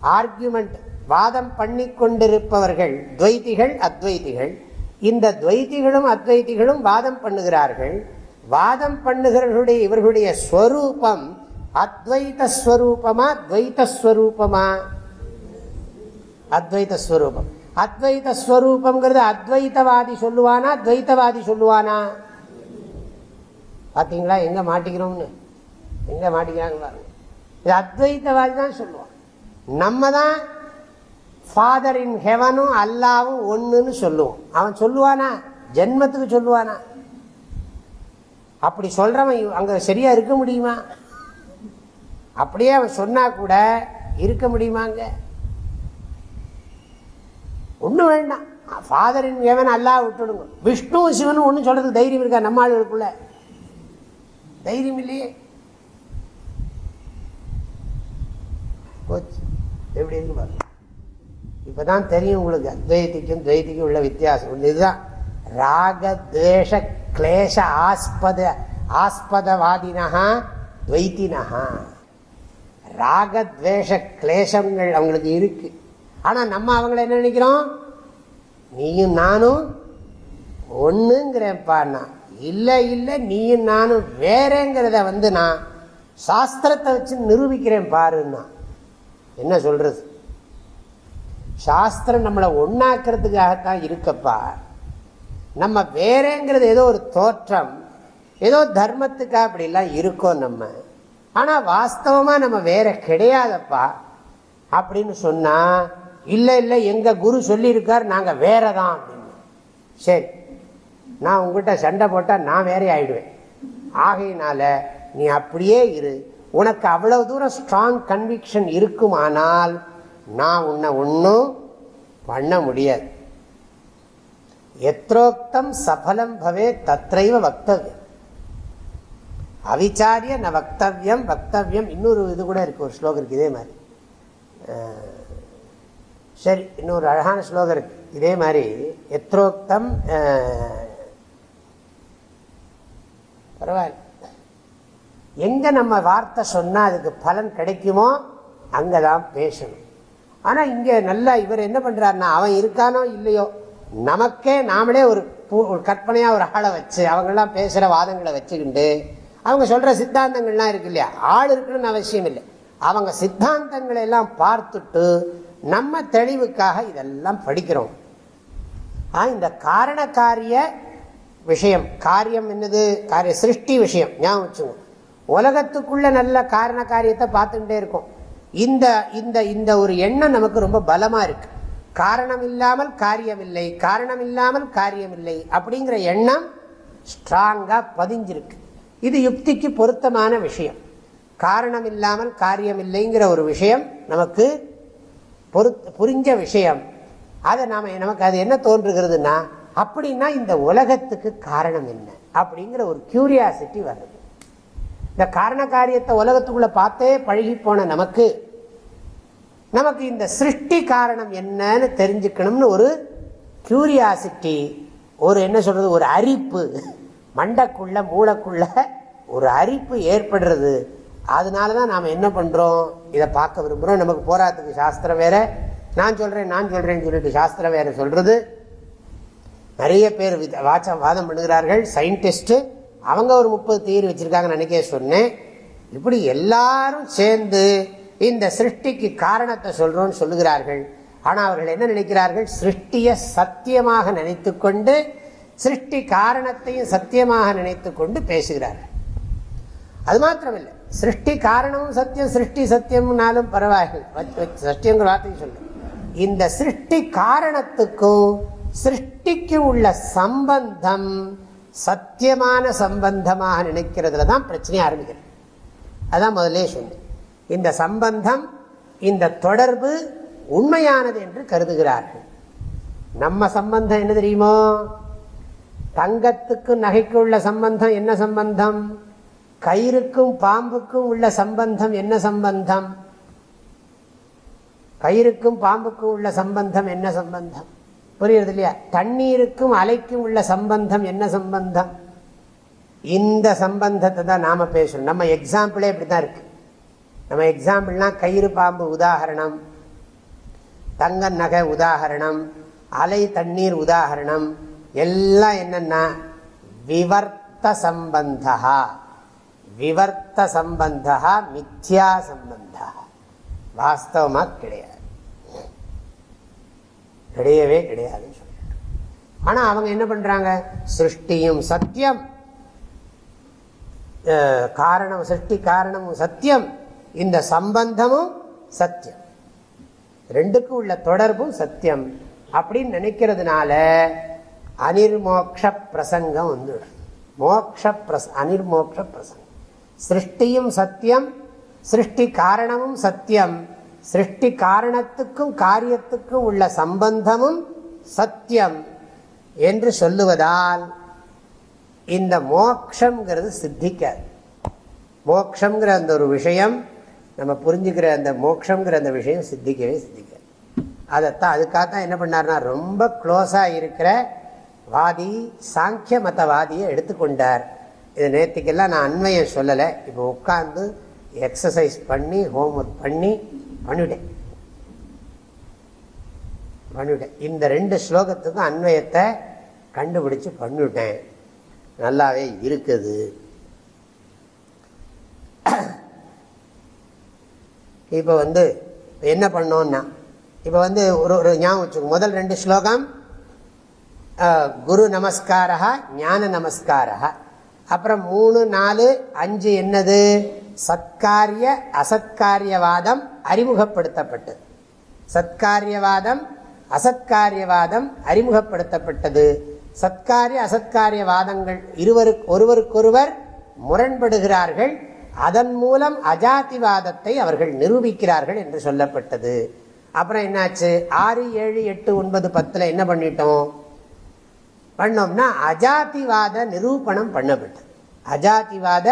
ஆர்கியூமெண்ட் வாதம் பண்ணி கொண்டிருப்பவர்கள் துவைத்திகள் அத்வைத்திகள். இந்த துவைத்திகளும் அத்வைத்திகளும் வாதம் பண்ணுகிறார்கள். வாதம் பண்ணுகிறவர்களுடைய இவர்களுடைய ஸ்வரூபம் அத்வைத ஸ்வரூபமா துவைத ஸ்வரூபமா? அத்வைத ஸ்வரூபம். அத்வைத்தவாதி சொல்லுவானா துவைத்தவாதி சொல்லுவானா? பாத்தீங்களா? எங்க மாட்டிக்கிறோம்னு. எங்க மாட்டிக்கிறாங்க பாருங்க. இது அத்வைத்தவாதி தான் சொல்லுவான். நம்ம தான் ஃபாதர் இன் ஹெவனும் அல்லாவும் ஒன்றுன்னு சொல்லுவோம். அவன் சொல்லுவானா? ஜென்மத்துக்கு சொல்லுவானா? அப்படி சொல்கிறவன் அங்கே சரியாக இருக்க முடியுமா? அப்படியே அவன் சொன்னால் கூட இருக்க முடியுமாங்க ஒன்றும் வேண்டாம். ஃபாதரின் எவன் அல்லா விட்டுடுங்க. விஷ்ணு சிவனும் ஒன்றும் சொல்கிறது தைரியம் இருக்கா நம்ம ஆளுகளுக்குள்ள? தைரியம் இல்லையே. போச்சு. எப்படி இருக்கு பாருங்க இப்பதான் தெரியும் உங்களுக்கு. அத்வைத்திக்கும் துவைத்திக்கும் உள்ள வித்தியாசம். இதுதான். ராகத்வேஷ கிளேஷ ஆஸ்பத ஆஸ்பதவாதினா துவைத்தினா ராகத்வேஷ கிளேசங்கள் அவங்களுக்கு இருக்கு. ஆனால் நம்ம அவங்கள என்ன நினைக்கிறோம்? நீயும் நானும் ஒண்ணுங்கிறப்பா நான் இல்லை இல்லை நீயும் நானும் வேறேங்கிறத வந்து நான் சாஸ்திரத்தை வச்சு நிரூபிக்கிறேன் பாருன்னா. என்ன சொல்றது? சாஸ்திரம் நம்மளை ஒன்னாக்குறதுக்காகத்தான் இருக்கப்பா. நம்ம வேறேங்கிறது ஏதோ ஒரு தோற்றம் ஏதோ தர்மத்துக்காக அப்படிலாம் இருக்கோம் நம்ம. ஆனால் வாஸ்தவமாக நம்ம வேற கிடையாதப்பா அப்படின்னு சொன்னால் இல்லை இல்லை எங்கள் குரு சொல்லியிருக்கார் நாங்கள் வேற தான் அப்படின்னு. சரி நான் உங்கள்கிட்ட சண்டை போட்டால் நான் வேறே ஆயிடுவேன். ஆகையினால நீ அப்படியே இரு. உனக்கு அவ்வளவு தூரம் ஸ்ட்ராங் கன்விக்ஷன் இருக்குமானால் நான் உன்னை ஒன்றும் பண்ண முடியாது. எத்ரோக்தம் சபலம் பவே தத்தைவ வக்தவியம். அவிச்சாரிய ந வக்தவியம் வக்தவியம் இன்னொரு இது கூட இருக்கு ஒரு ஸ்லோகம் இருக்கு இதே மாதிரி. சரி இன்னொரு அழகான ஸ்லோகம் இருக்கு. இதே மாதிரி எத்ரோக்தம் பரவாயில்ல. எங்க நம்ம வார்த்தை சொன்னா அதுக்கு பலன் கிடைக்குமோ அங்கதான் பேசணும். ஆனால் இங்கே நல்லா இவர் என்ன பண்ணுறாருன்னா அவன் இருக்கானோ இல்லையோ நமக்கே நாமளே ஒரு கற்பனையாக ஒரு ஆளை வச்சு அவங்கெல்லாம் பேசுகிற வாதங்களை வச்சுக்கிண்டு அவங்க சொல்கிற சித்தாந்தங்கள்லாம் இருக்கு இல்லையா? ஆள் இருக்கணும்னு அவசியம் இல்லை. அவங்க சித்தாந்தங்களை எல்லாம் பார்த்துட்டு நம்ம தெளிவுக்காக இதெல்லாம் படிக்கிறோம். இந்த காரண காரிய விஷயம் காரியம் என்னது? காரிய சிருஷ்டி விஷயம் ஞாபகம் வச்சுங்க உலகத்துக்குள்ள நல்ல காரண காரியத்தை பார்த்துக்கிட்டே இருக்கும். இந்த இந்த இந்த ஒரு எண்ணம் நமக்கு ரொம்ப பலமா இருக்கு. காரணம் இல்லாமல் காரியமில்லை காரணம் இல்லாமல் காரியமில்லை அப்படிங்கிற எண்ணம் ஸ்ட்ராங்காக பதிஞ்சிருக்கு. இது யுக்திக்கு பொருத்தமான விஷயம். காரணம் இல்லாமல் காரியம் இல்லைங்கிற ஒரு விஷயம் நமக்கு புரிஞ்ச விஷயம். அதை நாம் நமக்கு அது என்ன தோன்றுகிறதுனா அப்படின்னா இந்த உலகத்துக்கு காரணம் என்ன? அப்படிங்கிற ஒரு கியூரியாசிட்டி வருது. இந்த காரண காரியத்தை உலகத்துக்குள்ள பார்த்தே பழகி போன நமக்கு. நமக்கு இந்த சிருஷ்டி காரணம் என்னன்னு தெரிஞ்சுக்கணும்னு ஒரு கியூரியாசிட்டி ஒரு என்ன சொல்றது ஒரு அரிப்பு மண்டக்குள்ள மூளைக்குள்ள ஒரு அரிப்பு ஏற்படுறது. அதனால தான் நாம் என்ன பண்ணுறோம் இதை பார்க்க விரும்புகிறோம் நமக்கு போராட்டத்துக்கு சாஸ்திரம் வேற. நான் சொல்கிறேன் நான் சொல்கிறேன்னு சொல்லிட்டு சாஸ்திரம் வேற சொல்றது. நிறைய பேர் வாச்சம் வாதம் பண்ணுகிறார்கள். சயின்டிஸ்ட்டு அவங்க ஒரு முப்பது தீர் வச்சுருக்காங்கன்னு நினைக்க சொன்னேன். இப்படி எல்லாரும் சேர்ந்து இந்த சிருஷ்டிக்கு காரணத்தை சொல்கிறோன்னு சொல்லுகிறார்கள். ஆனால் அவர்கள் என்ன நினைக்கிறார்கள்? சிருஷ்டிய சத்தியமாக நினைத்து கொண்டு சிருஷ்டி காரணத்தையும் சத்தியமாக நினைத்து கொண்டு பேசுகிறார்கள். அது மாத்திரமில்லை. சிருஷ்டி காரணமும் சத்தியம் சிருஷ்டி சத்தியம்னாலும் பரவாயில்லை. சத்தியங்கிற வார்த்தையும் சொல்லு. இந்த சிருஷ்டி காரணத்துக்கும் சிருஷ்டிக்கு உள்ள சம்பந்தம் சத்தியமான சம்பந்தமாக நினைக்கிறதுல தான் பிரச்சனை ஆரம்பிக்கிறது அதான் முதலே சொன்னேன் இந்த சம்பந்தம் இந்த தொடர்பு உண்மையானது என்று கருதுகிறார்கள். நம்ம சம்பந்தம் என்ன தெரியுமோ? தங்கத்துக்கும் நகைக்கும் உள்ள சம்பந்தம் என்ன சம்பந்தம்? கயிறுக்கும் பாம்புக்கும் உள்ள சம்பந்தம் என்ன சம்பந்தம்? கயிறுக்கும் பாம்புக்கும் உள்ள சம்பந்தம் என்ன சம்பந்தம்? புரியுறது இல்லையா? தண்ணீருக்கும் அலைக்கும் உள்ள சம்பந்தம் என்ன சம்பந்தம்? இந்த சம்பந்தத்தை தான் நாம பேசணும். நம்ம எக்ஸாம்பிளே இப்படிதான் இருக்கு. நம்ம எக்ஸாம்பிள்னால் கயிறு பாம்பு உதாகரணம் தங்க நகை உதாகரணம் அலை தண்ணீர் உதாகரணம் எல்லாம் என்னன்னா விவர்த்த சம்பந்தா விவர்த்த சம்பந்தா மித்யா சம்பந்தா வாஸ்தவமா கிடையாது. கிடையவே கிடையாதுன்னு சொல்லிட்டு அவங்க என்ன பண்ணுறாங்க சிருஷ்டியும் சத்தியம். காரணம் சிருஷ்டி காரணமும் சத்தியம். இந்த சம்பந்தமும் சத்தியம். ரெண்டுக்கும் உள்ள தொடர்பும் சத்தியம். அப்படின்னு நினைக்கிறதுனால அனிர்மோக்ஷ பிரசங்கம் வந்து மோக்ஷ பிரச அனிர்மோக்ஷ பிரசங்கம். சிருஷ்டியும் சத்தியம் சிருஷ்டி காரணமும் சத்தியம். சிருஷ்டி காரணத்துக்கும் காரியத்துக்கும் உள்ள சம்பந்தமும் சத்தியம் என்று சொல்லுவதால் இந்த மோக்ஷங்கிறது சித்திக்காது. மோக்ஷங்கிற அந்த ஒரு விஷயம் நம்ம புரிஞ்சுக்கிற அந்த மோக்ஷங்கிற அந்த விஷயம் சித்திக்கவே சித்திக்காது. அதைத்தான் அதுக்காகத்தான் என்ன பண்ணார்னா ரொம்ப க்ளோஸாக இருக்கிற வாதி சாங்கிய மதவாதியை எடுத்துக்கொண்டார். இது நேற்றுக்கெல்லாம் நான் அண்மையை சொல்லலை. இப்போ உட்காந்து எக்ஸசைஸ் பண்ணி ஹோம்ஒர்க் பண்ணி பண்ணிவிட்டேன் பண்ணிவிட்டேன் இந்த ரெண்டு ஸ்லோகத்துக்கும் அன்வயத்தை கண்டுபிடிச்சு பண்ணிவிட்டேன் நல்லாவே இருக்குது. இப்போ வந்து என்ன பண்ணோம்னா இப்போ வந்து ஒரு ஒரு ஞாபகம் வச்சுக்கோ. முதல் ரெண்டு ஸ்லோகம் குரு நமஸ்காரா ஞான நமஸ்காரா அப்புறம் மூணு நாலு அஞ்சு என்னது? சத்காரிய அசத்காரியவாதம் அறிமுகப்படுத்தப்பட்டது. சத்காரியவாதம் அசத்காரியவாதம் அறிமுகப்படுத்தப்பட்டது. சத்காரிய அசத்காரியவாதங்கள் இருவருக்கு ஒருவருக்கொருவர் முரண்படுகிறார்கள். அதன் மூலம் அஜாதிவாதத்தை அவர்கள் நிரூபிக்கிறார்கள் என்று சொல்லப்பட்டது. அப்புறம் என்னாச்சு? ஆறு ஏழு எட்டு ஒன்பது பத்தில் என்ன பண்ணிட்டோம்? பண்ணோம்னா அஜாதிவாத நிரூபணம் பண்ணப்பட்டது. அஜாதிவாத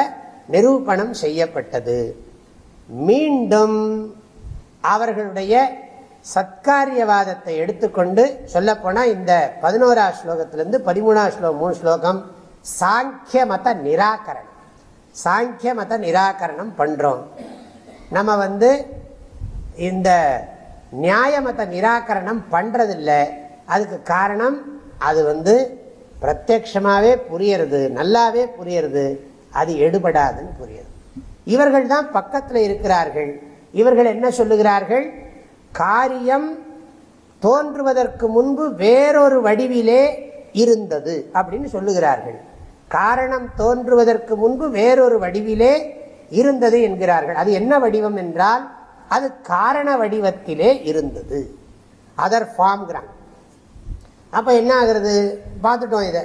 நிரூபணம் செய்யப்பட்டது. மீண்டும் அவர்களுடைய சத்காரியவாதத்தை எடுத்துக்கொண்டு சொல்லப்போனால் இந்த பதினோரா ஸ்லோகத்திலிருந்து பதிமூணாம் ஸ்லோகம் மூணு ஸ்லோகம் சாங்கிய மத நிராகரணம். சாங்கிய மத நிராகரணம் பண்றோம். நம்ம வந்து இந்த நியாய மத நிராகரணம் பண்றதில்லை. அதுக்கு காரணம் அது வந்து பிரத்யமாவே புரியறது நல்லாவே புரியறது அது எடுபடாதுன்னு புரியுது இவர்கள் தான் பக்கத்தில் இருக்கிறார்கள். இவர்கள் என்ன சொல்லுகிறார்கள்? காரியம் தோன்றுவதற்கு முன்பு வேறொரு வடிவிலே இருந்தது அப்படின்னு சொல்லுகிறார்கள். காரணம் தோன்றுவதற்கு முன்பு வேறொரு வடிவிலே இருந்தது என்கிறார்கள். அது என்ன வடிவம் என்றால் அது காரண வடிவத்திலே இருந்தது. அதர் ஃபார்ம்கிறான் அப்ப என்ன ஆகுறது? பார்த்துட்டோம் இதை.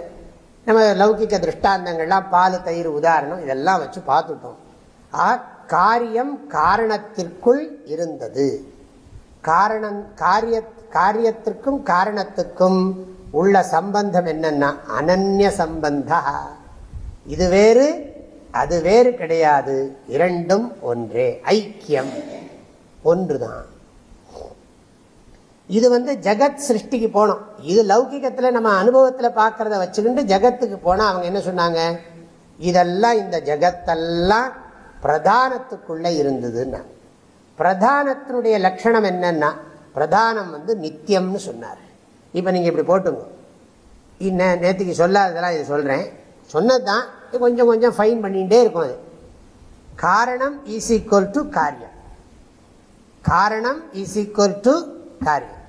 நம்ம லௌகிக்க திருஷ்டாந்தங்கள்லாம் பால் தயிர் உதாரணம் இதெல்லாம் வச்சு பார்த்துட்டோம். காரியம் காரணத்திற்குள் இருந்தது. காரணம் காரிய காரியத்திற்கும் காரணத்துக்கும் உள்ள சம்பந்தம் என்னன்னா அனன்ய சம்பந்தா. இது வேறு அது வேறு கிடையாது. இரண்டும் ஒன்றே. ஐக்கியம். ஒன்றுதான். இது வந்து ஜெகத் சிருஷ்டிக்கு போனோம். இது லௌகிகத்தில் நம்ம அனுபவத்தில் பார்க்கறத வச்சுக்கிட்டு ஜெகத்துக்கு போனால் அவங்க என்ன சொன்னாங்க? இதெல்லாம் இந்த ஜெகத்தெல்லாம் பிரதானத்துக்குள்ளே இருந்ததுன்னா பிரதானத்தினுடைய லட்சணம் என்னன்னா பிரதானம் வந்து நித்தியம்னு சொன்னார். இப்போ நீங்கள் இப்படி போட்டுங்க இன்ன நேற்றுக்கு சொல்லாததெல்லாம் இது சொல்கிறேன் சொன்னது தான் கொஞ்சம் கொஞ்சம் ஃபைன் பண்ணிகிட்டே இருக்கும் அது. காரணம் ஈஸ் ஈக்குவல் டு காரியம். காரணம் ஈஸ் ஈக்குவல் டு காரியம்.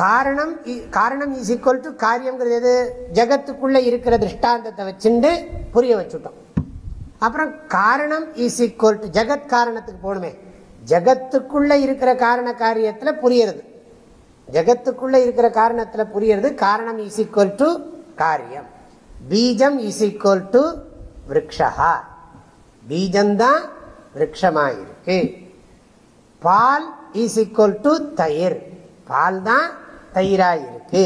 காரணம் காரணம் இஸ் ஈக்குவல் டு காரியம்ங்கிறது எது? ஜகத்துக்குள்ள இருக்கிற திருஷ்டாந்தத்தை வச்சுட்டு புரிய வச்சுட்டோம். அப்புறம் காரணம் இஸ் ஈக்குவல் டு ஜெகத் காரணத்துக்கு போகணுமே ஜகத்துக்குள்ள இருக்கிற காரண காரியத்தில் புரியறது. ஜகத்துக்குள்ள இருக்கிற காரணத்தில் புரியறது காரணம் இஸ் ஈக்குவல் டு காரியம். பீஜம் இஸ் ஈக்குவல் டு விரக்ஷா பீஜம்தான் விரக்ஷமாயிருக்கு. பால் இஸ் ஈக்குவல் டு தயிர். பால் தான் தயிராயிருக்கு.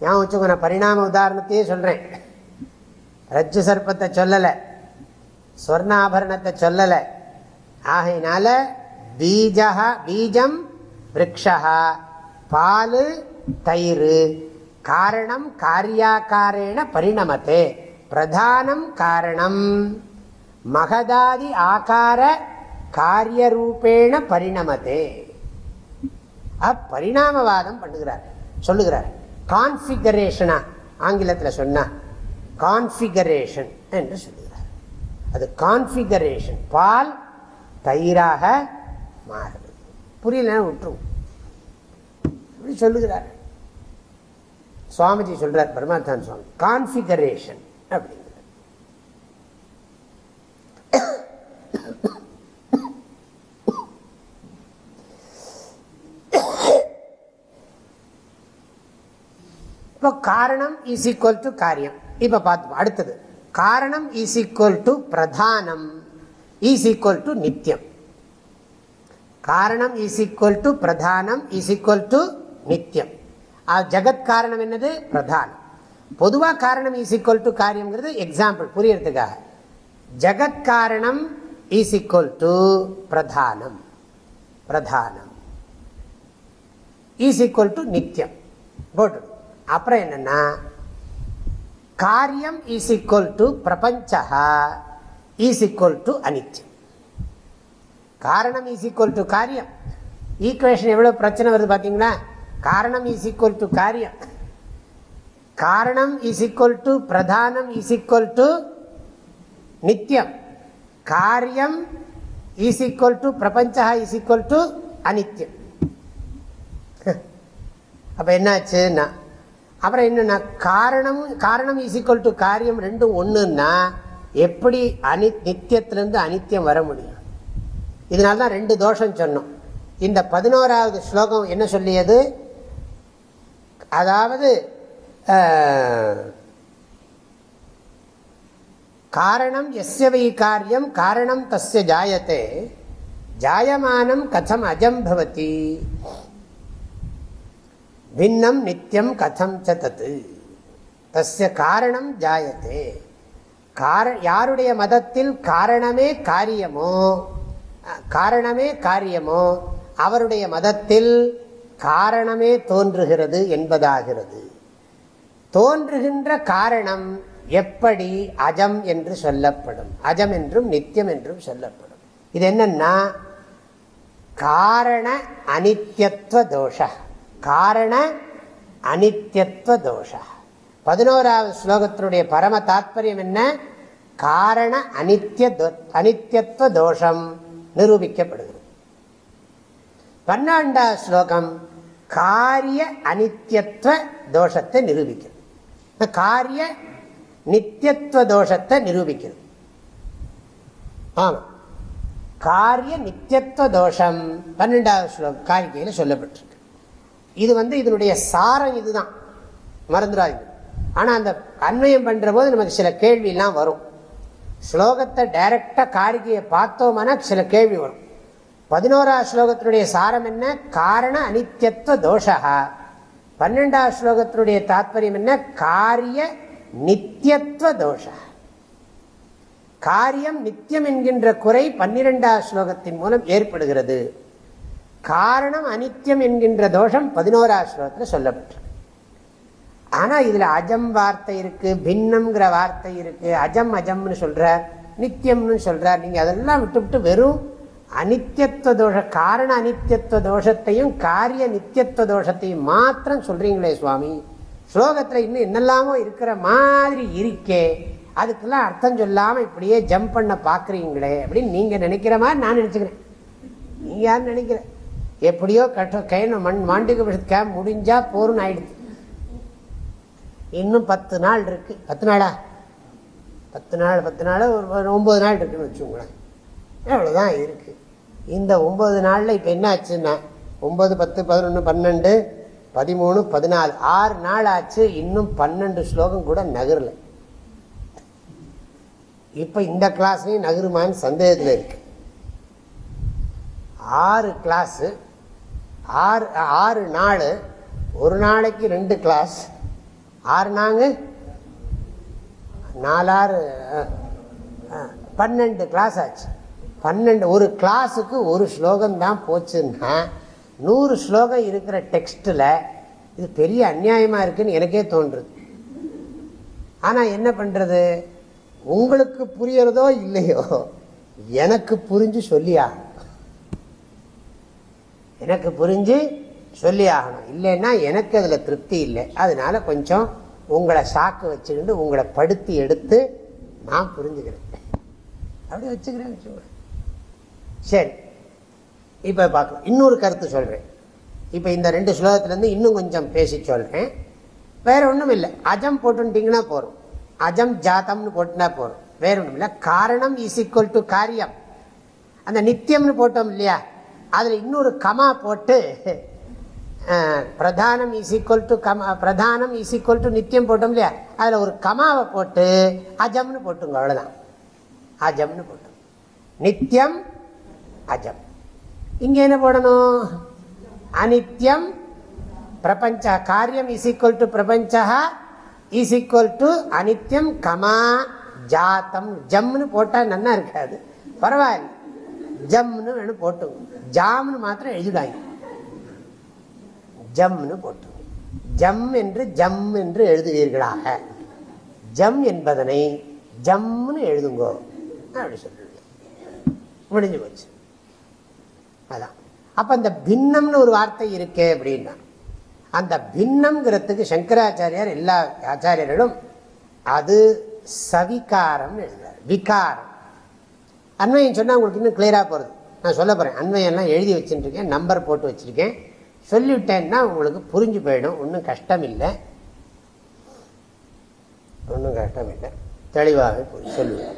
ஞாபகம் வச்சுக்கோ நான் பரிணாம உதாரணத்தையே சொல்றேன். ரஜ்ஜு சர்ப்பத்தை சொல்லலை சொர்ணாபரணத்தை சொல்லலை. ஆகையினால பீஜா பீஜம் விரக்ஷா பால் தயிர். காரணம் காரியாக்காரேண பரிணமத்தே. பிரதானம் காரணம். மகதாதி ஆகார காரியரூபேண பரிணமத்தே. பரிணாமவாதம் பண்ணுகிறார். சொல்லுகிறார். கான்பிகரேஷனா ஆங்கிலத்தில் சொன்னா கான்பிகரேஷன் என்று சொல்லுகிறார். அது கான்பிகரேஷன் பால் தயிராக மாறுது. புரியல விட்டுரும் சொல்லுகிறார். சுவாமிஜி சொல்றார் பரமாத்தான் சுவாமி கான்பிகரேஷன் அப்படின்னு. இப்போ காரணம் இஸ் ஈக்குவல் டு காரியம். இப்போ பார்த்து அடுத்தது. காரணம் இஸ் ஈக்குவல் டு பிரதானம். இஸ் ஈக்குவல் டு நித்தியம். காரணம் இஸ் ஈக்குவல் டு பிரதானம் இஸ் ஈக்குவல் டு நித்தியம். ஜெகத் காரணம் என்னது? பிரதானம். பொதுவாக காரணம் இஸ் ஈக்குவல் டு காரியம்ங்கிறது எக்ஸாம்பிள் புரியறதுக்காக ஜெகத் காரணம் இஸ் ஈக்குவல் டு பிரதானம். பிரதானம். ஈஸ் ஈக்குவல் டு நித்தியம். போட்டு அப்புறம் என்னன்னா காரியம் இஸ் ஈக்குவல் டு பிரபஞ்சா இஸ் ஈக்குவல் டு அனித்யம். காரணம் இஸ் ஈக்குவல் டு காரியம். ஈக்குவேஷன் எவ்வளோ பிரச்சனை வருது பார்த்தீங்களா காரணம் இஸ் ஈக்குவல் டு காரியம். காரணம் இஸ் ஈக்குவல் டு பிரதானம் இஸ் ஈக்குவல் டு நித்தியம் காரியம் இஸ் ஈக்குவல் டு பிரபஞ்சா இஸ் ஈக்குவல் டு அனித்யம். அப்போ என்னாச்சுன்னா அப்புறம் என்னன்னா காரணம் காரணம் இஸ் ஈக்குவல் டு காரியம் ரெண்டும் ஒன்றுன்னா எப்படி அனி நித்தியத்திலேருந்து அனித்தியம் வர முடியும்? இதனால தான் ரெண்டு தோஷம் சொன்னோம். இந்த பதினோராவது ஸ்லோகம் என்ன சொல்லியது? அதாவது காரணம் எஸ்யவை காரியம் காரணம் தஸ்ய ஜாயத்தை ஜாயமானம் கதம் அஜம் பவதி. பின்னம் நித்தியம் கதம் சத்து தஸ்ய காரணம் ஜாயத்தே கார யாருடைய மதத்தில் காரணமே காரியமோ காரணமே காரியமோ அவருடைய மதத்தில் காரணமே தோன்றுகிறது என்பதாகிறது. தோன்றுகின்ற காரணம் எப்படி அஜம் என்று சொல்லப்படும். அஜம் என்றும் நித்தியம் என்றும் சொல்லப்படும். இது என்னன்னா காரண அனித்யத்துவ தோஷம் காரண அனித்யத்துவ தோஷ. பதினோராவது ஸ்லோகத்தினுடைய பரம தாத்பரியம் என்ன? காரண அனித்ய அனித்யத்துவ தோஷம் நிரூபிக்கப்படுகிறது. பன்னெண்டாவது ஸ்லோகம் காரிய அனித்யத்துவ தோஷத்தை நிரூபிக்கிறது. காரிய நித்தியத்துவ தோஷத்தை நிரூபிக்கிறது. ஆமா. காரிய நித்தியத்துவ தோஷம் பன்னெண்டாவது ஸ்லோகம் காரிக்கையில் சொல்லப்பட்டிருக்கு. இது வந்து இதனுடைய சாரம் இதுதான். மறந்துடாது ஆனால் அந்த அன்வயம் பண்ணுற போது நமக்கு சில கேள்வி வரும். ஸ்லோகத்தை டைரக்டாக காரிகையை பார்த்தோம்னா சில கேள்வி வரும். பதினோரா ஸ்லோகத்தினுடைய சாரம் என்ன? காரண அனித்யத்துவ தோஷா பன்னெண்டாவது ஸ்லோகத்தினுடைய தாத்பரியம் என்ன? காரிய நித்தியத்துவ தோஷ காரியம் நித்தியம் என்கின்ற குறை பன்னிரெண்டாவது ஸ்லோகத்தின் மூலம் ஏற்படுகிறது. காரணம் அனித்தியம் என்கின்ற தோஷம் பதினோராவது ஸ்லோகத்தில் சொல்லப்பட்டு. ஆனால் இதில் அஜம் வார்த்தை இருக்கு பின்னம்ங்கிற வார்த்தை இருக்கு அஜம் அஜம்னு சொல்றார் நித்தியம்னு சொல்றார் நீங்கள் அதெல்லாம் விட்டு விட்டு வெறும் அனித்தியத்துவ தோஷ காரண அனித்தியத்துவ தோஷத்தையும் காரிய நித்தியத்துவ தோஷத்தையும் மாத்திரம் சொல்றீங்களே சுவாமி. ஸ்லோகத்தில் இன்னும் என்னெல்லாமோ இருக்கிற மாதிரி இருக்கே அதுக்கெல்லாம் அர்த்தம் சொல்லாமல் இப்படியே ஜம்ப் பண்ண பார்க்குறீங்களே அப்படின்னு நீங்கள் நினைக்கிற மாதிரி நான் நினச்சிக்கிறேன். நீ யார் நினைக்கிற? எப்படியோ கட்ட கை மண் மாண்டிக கேம்ப் முடிஞ்சா போர்னு ஆயிடுச்சு இன்னும் பத்து நாள் இருக்கு. பத்து நாளா? பத்து நாள் பத்து நாள் ஒரு ஒன்பது நாள் இருக்குன்னு வச்சுக்கோங்களேன். அவ்வளோதான் இருக்கு. இந்த ஒன்பது நாளில் இப்போ என்ன ஆச்சுன்னா ஒன்பது பத்து பதினொன்று பன்னெண்டு பதிமூணு பதினாலு ஆறு நாள் ஆச்சு இன்னும் பன்னெண்டு ஸ்லோகம் கூட நகரல. இப்போ இந்த கிளாஸ்லயும் நகருமான்னு சந்தேகத்தில் இருக்கு. ஆறு கிளாஸு ஆறு ஆறு நாள் ஒரு நாளைக்கு ரெண்டு கிளாஸ் ஆறு நாங்க? நாலாறு பன்னெண்டு கிளாஸ் ஆச்சு. பன்னெண்டு ஒரு கிளாஸுக்கு ஒரு ஸ்லோகம் தான் போச்சுன்னா நூறு ஸ்லோகம் இருக்கிற டெக்ஸ்டில் இது பெரிய அந்நியாயமாக இருக்குன்னு எனக்கே தோன்றுது. ஆனால் என்ன பண்ணுறது உங்களுக்கு புரியறதோ இல்லையோ எனக்கு புரிஞ்சு சொல்லியாகும் எனக்கு புரிஞ்சு சொல்லி ஆகணும் இல்லைன்னா எனக்கு அதில் திருப்தி இல்லை. அதனால கொஞ்சம் உங்களை சாக்கு வச்சுக்கிட்டு உங்களை படுத்தி எடுத்து நான் புரிஞ்சுக்கிறேன். அப்படி வச்சுக்கிறேன் வச்சுக்கிறேன். சரி. இப்போ பார்க்கலாம். இன்னொரு கருத்து சொல்கிறேன் இப்போ இந்த ரெண்டு ஸ்லோகத்துலேருந்து இன்னும் கொஞ்சம் பேசி சொல்கிறேன் வேற ஒன்றும் இல்லை. அஜம் போட்டுட்டிங்கன்னா போகிறோம் அஜம் ஜாத்தம்னு போட்டுனா போகிறோம் வேற ஒன்றும் இல்லை. காரணம் இஸ் ஈக்குவல் டு காரியம். அந்த நித்தியம்னு போட்டோம் இல்லையா? அதில் இன்னொரு கமா போட்டு பிரதானம் இஸ் ஈக்குவல் டு கமா பிரதானம் இஸ் ஈக்குவல் டு நித்தியம் போட்டோம் இல்லையா? அதில் ஒரு கமாவை போட்டு அஜம்னு போட்டுங்க அவ்வளோதான் அஜம்னு போட்டோம் நித்தியம் அஜம். இங்கே என்ன போடணும்? அனித்யம் பிரபஞ்ச காரியம் இஸ் ஈக்குவல் டு பிரபஞ்சா இஸ் ஈக்குவல் டு அனித்யம் கமா ஜாத்தம் ஜம்னு போட்டால் நல்லா இருக்காது. பரவாயில்ல. ஜம்னு வேணும் போட்டு. ஜாம்னு மாத்திரம் எழுதிடாங்க ஜம்னு போட்டு. ஜம் என்று ஜம் என்று எழுதுவீர்களாக. ஜம் என்பதனை ஜம்னு எழுதுங்கோ. அப்படி சொல்லுங்க முடிஞ்சு போச்சு. அதான். அப்ப அந்த பின்னம்னு ஒரு வார்த்தை இருக்கே அப்படின்னா அந்த பின்னம்ங்கிறதுக்கு சங்கராச்சாரியார் எல்லா ஆச்சாரியர்களும் அது சவிகாரம் எழுதுறார் விகாரம். அண்மையம் சொன்னால் உங்களுக்கு இன்னும் கிளியராக போகிறது நான் சொல்ல போகிறேன் அண்மையெல்லாம் எழுதி வச்சுருக்கேன் நம்பர் போட்டு வச்சுருக்கேன். சொல்லிவிட்டேன்னா உங்களுக்கு புரிஞ்சு போயிடும். ஒன்றும் கஷ்டம் இல்லை ஒன்றும் கஷ்டம் இல்லை தெளிவாக சொல்லுவேன்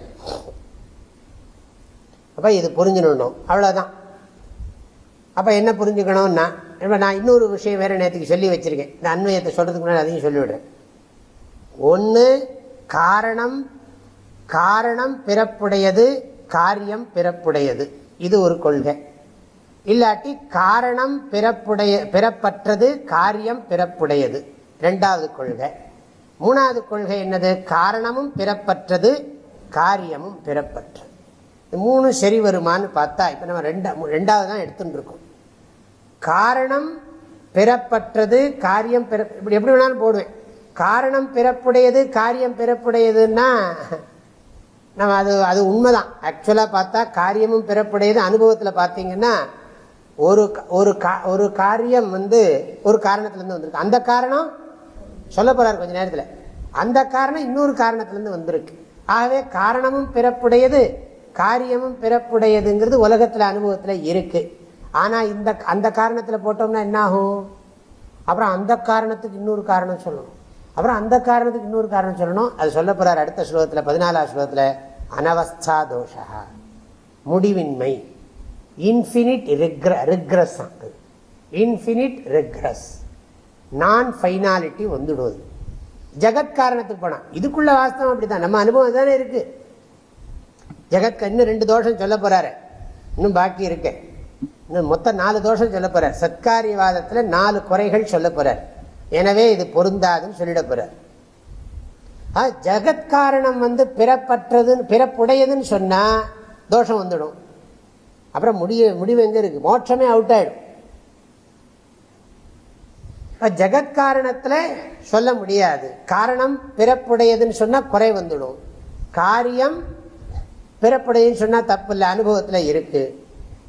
அப்போ இது புரிஞ்சுடணும் அவ்வளோதான் அப்போ என்ன புரிஞ்சுக்கணும்னா இப்போ நான் இன்னொரு விஷயம் வேறு நேற்றுக்கு சொல்லி வச்சுருக்கேன். இந்த அன்வயத்தை சொல்கிறதுக்கு முன்னாடி அதையும் சொல்லிவிடுறேன். ஒன்று காரணம் காரணம் பிறப்புடையது காரியம் பிறப்புடையது. இது ஒரு கொள்கை. இல்லாட்டி காரணம் பிறப்புடைய பிறப்பற்றது காரியம் பிறப்புடையது. ரெண்டாவது கொள்கை. மூணாவது கொள்கை என்னது? காரணமும் பிறப்பற்றது காரியமும் பிறப்பற்றது. மூணு சரி வருமானு பார்த்தா இப்போ நம்ம ரெண்டா ரெண்டாவது தான் எடுத்துட்டு இருக்கோம் காரணம் பிறப்பற்றது காரியம் பிற இப்படி எப்படி வேணாலும் போடுவேன். காரணம் பிறப்புடையது காரியம் பிறப்புடையதுன்னா நம்ம அது அது உண்மைதான். ஆக்சுவலாக பார்த்தா காரியமும் பிறப்புடையது. அனுபவத்தில் பார்த்தீங்கன்னா ஒரு ஒரு ஒரு காரியம் வந்து ஒரு காரணத்துலேருந்து வந்திருக்கு. அந்த காரணம் சொல்ல போகிறார் கொஞ்ச நேரத்தில். அந்த காரணம் இன்னொரு காரணத்துலேருந்து வந்திருக்கு. ஆகவே காரணமும் பிறப்புடையது காரியமும் பிறப்புடையதுங்கிறது உலகத்தில் அனுபவத்தில் இருக்கு. ஆனால் இந்த அந்த காரணத்தில் போட்டோம்னா என்ன ஆகும் அப்புறம் அந்த காரணத்துக்கு இன்னொரு காரணம் சொல்லணும். அப்புறம் அந்த காரணத்துக்கு இன்னொரு காரணம் சொல்லணும். அது சொல்ல போகிறார் அடுத்த ஸ்லோகத்தில் பதினாலாம் ஸ்லோகத்தில். அனவஸ்தா தோஷா. முடிவின்மை. Infinite regress regress infinite regress non finality வந்துடுவது. ஜெகத் காரணத்துக்கு போனால் இதுக்குள்ள வாஸ்தவம் அப்படிதான் நம்ம அனுபவம் தானே இருக்கு. ஜெகத் இன்னும் ரெண்டு தோஷம் சொல்ல போறாரு. இன்னும் பாக்கி இருக்கு. இன்னும் மொத்தம் நாலு தோஷம் சொல்ல போறார். சத்காரியவாதத்தில் நாலு குறைகள் சொல்ல போறார். எனவே இது பொருந்தாதுன்னு சொல்லிட போறார். ஜெகத்காரணம் வந்து பிறப்பற்றதுன்னு பிறப்புடையதுன்னு சொன்னால் தோஷம் வந்துடும். அப்புறம் முடிய முடிவு எங்கே இருக்குது மோட்சமே அவுட் ஆயிடும். ஜெகத்காரணத்துல சொல்ல முடியாது. காரணம் பிறப்புடையதுன்னு சொன்னால் குறை வந்துடும். காரியம் பிறப்புடையதுன்னு சொன்னால் தப்பு இல்லை அனுபவத்தில் இருக்குது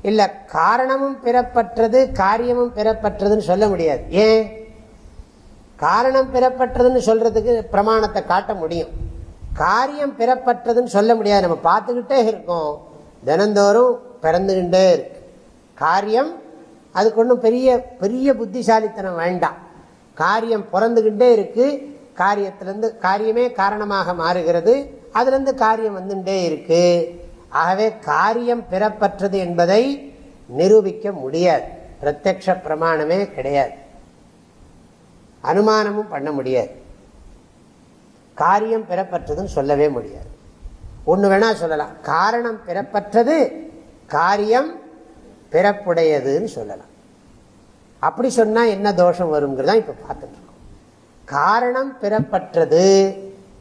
இல்லை காரணமும் பிறப்பற்றது காரியமும் பிறப்பற்றதுன்னு சொல்ல முடியாது. ஏன்? காரணம் பிறப்பற்றதுன்னு சொல்றதுக்கு பிரமாணத்தை காட்ட முடியும். காரியம் பிறப்பற்றதுன்னு சொல்ல முடியாது. நம்ம பார்த்துக்கிட்டே இருக்கோம். தினந்தோறும் பிறந்துகிட்டே இருக்கு. காரியம் அதுக்கு ஒன்றும் பெரிய பெரிய புத்திசாலித்தனம் வேண்டாம். காரியம் பிறந்துகிட்டே இருக்கு. காரியத்திலேருந்து காரியமே காரணமாக மாறுகிறது. அதுலேருந்து காரியம் வந்துட்டே இருக்கு. ஆகவே காரியம் பெறப்பற்றது என்பதை நிரூபிக்க முடியாது. பிரத்யக்ஷ பிரமாணமே கிடையாது. அனுமானமும் பண்ண முடியாது. காரியம் பிறப்பற்றதுன்னு சொல்லவே முடியாது. ஒன்று வேணா சொல்லலாம். காரணம் பிறப்பற்றது காரியம் பிறப்புடையதுன்னு சொல்லலாம். அப்படி சொன்னால் என்ன தோஷம் வருங்கிறதா இப்போ பார்த்துட்டு இருக்கோம். காரணம் பிறப்பற்றது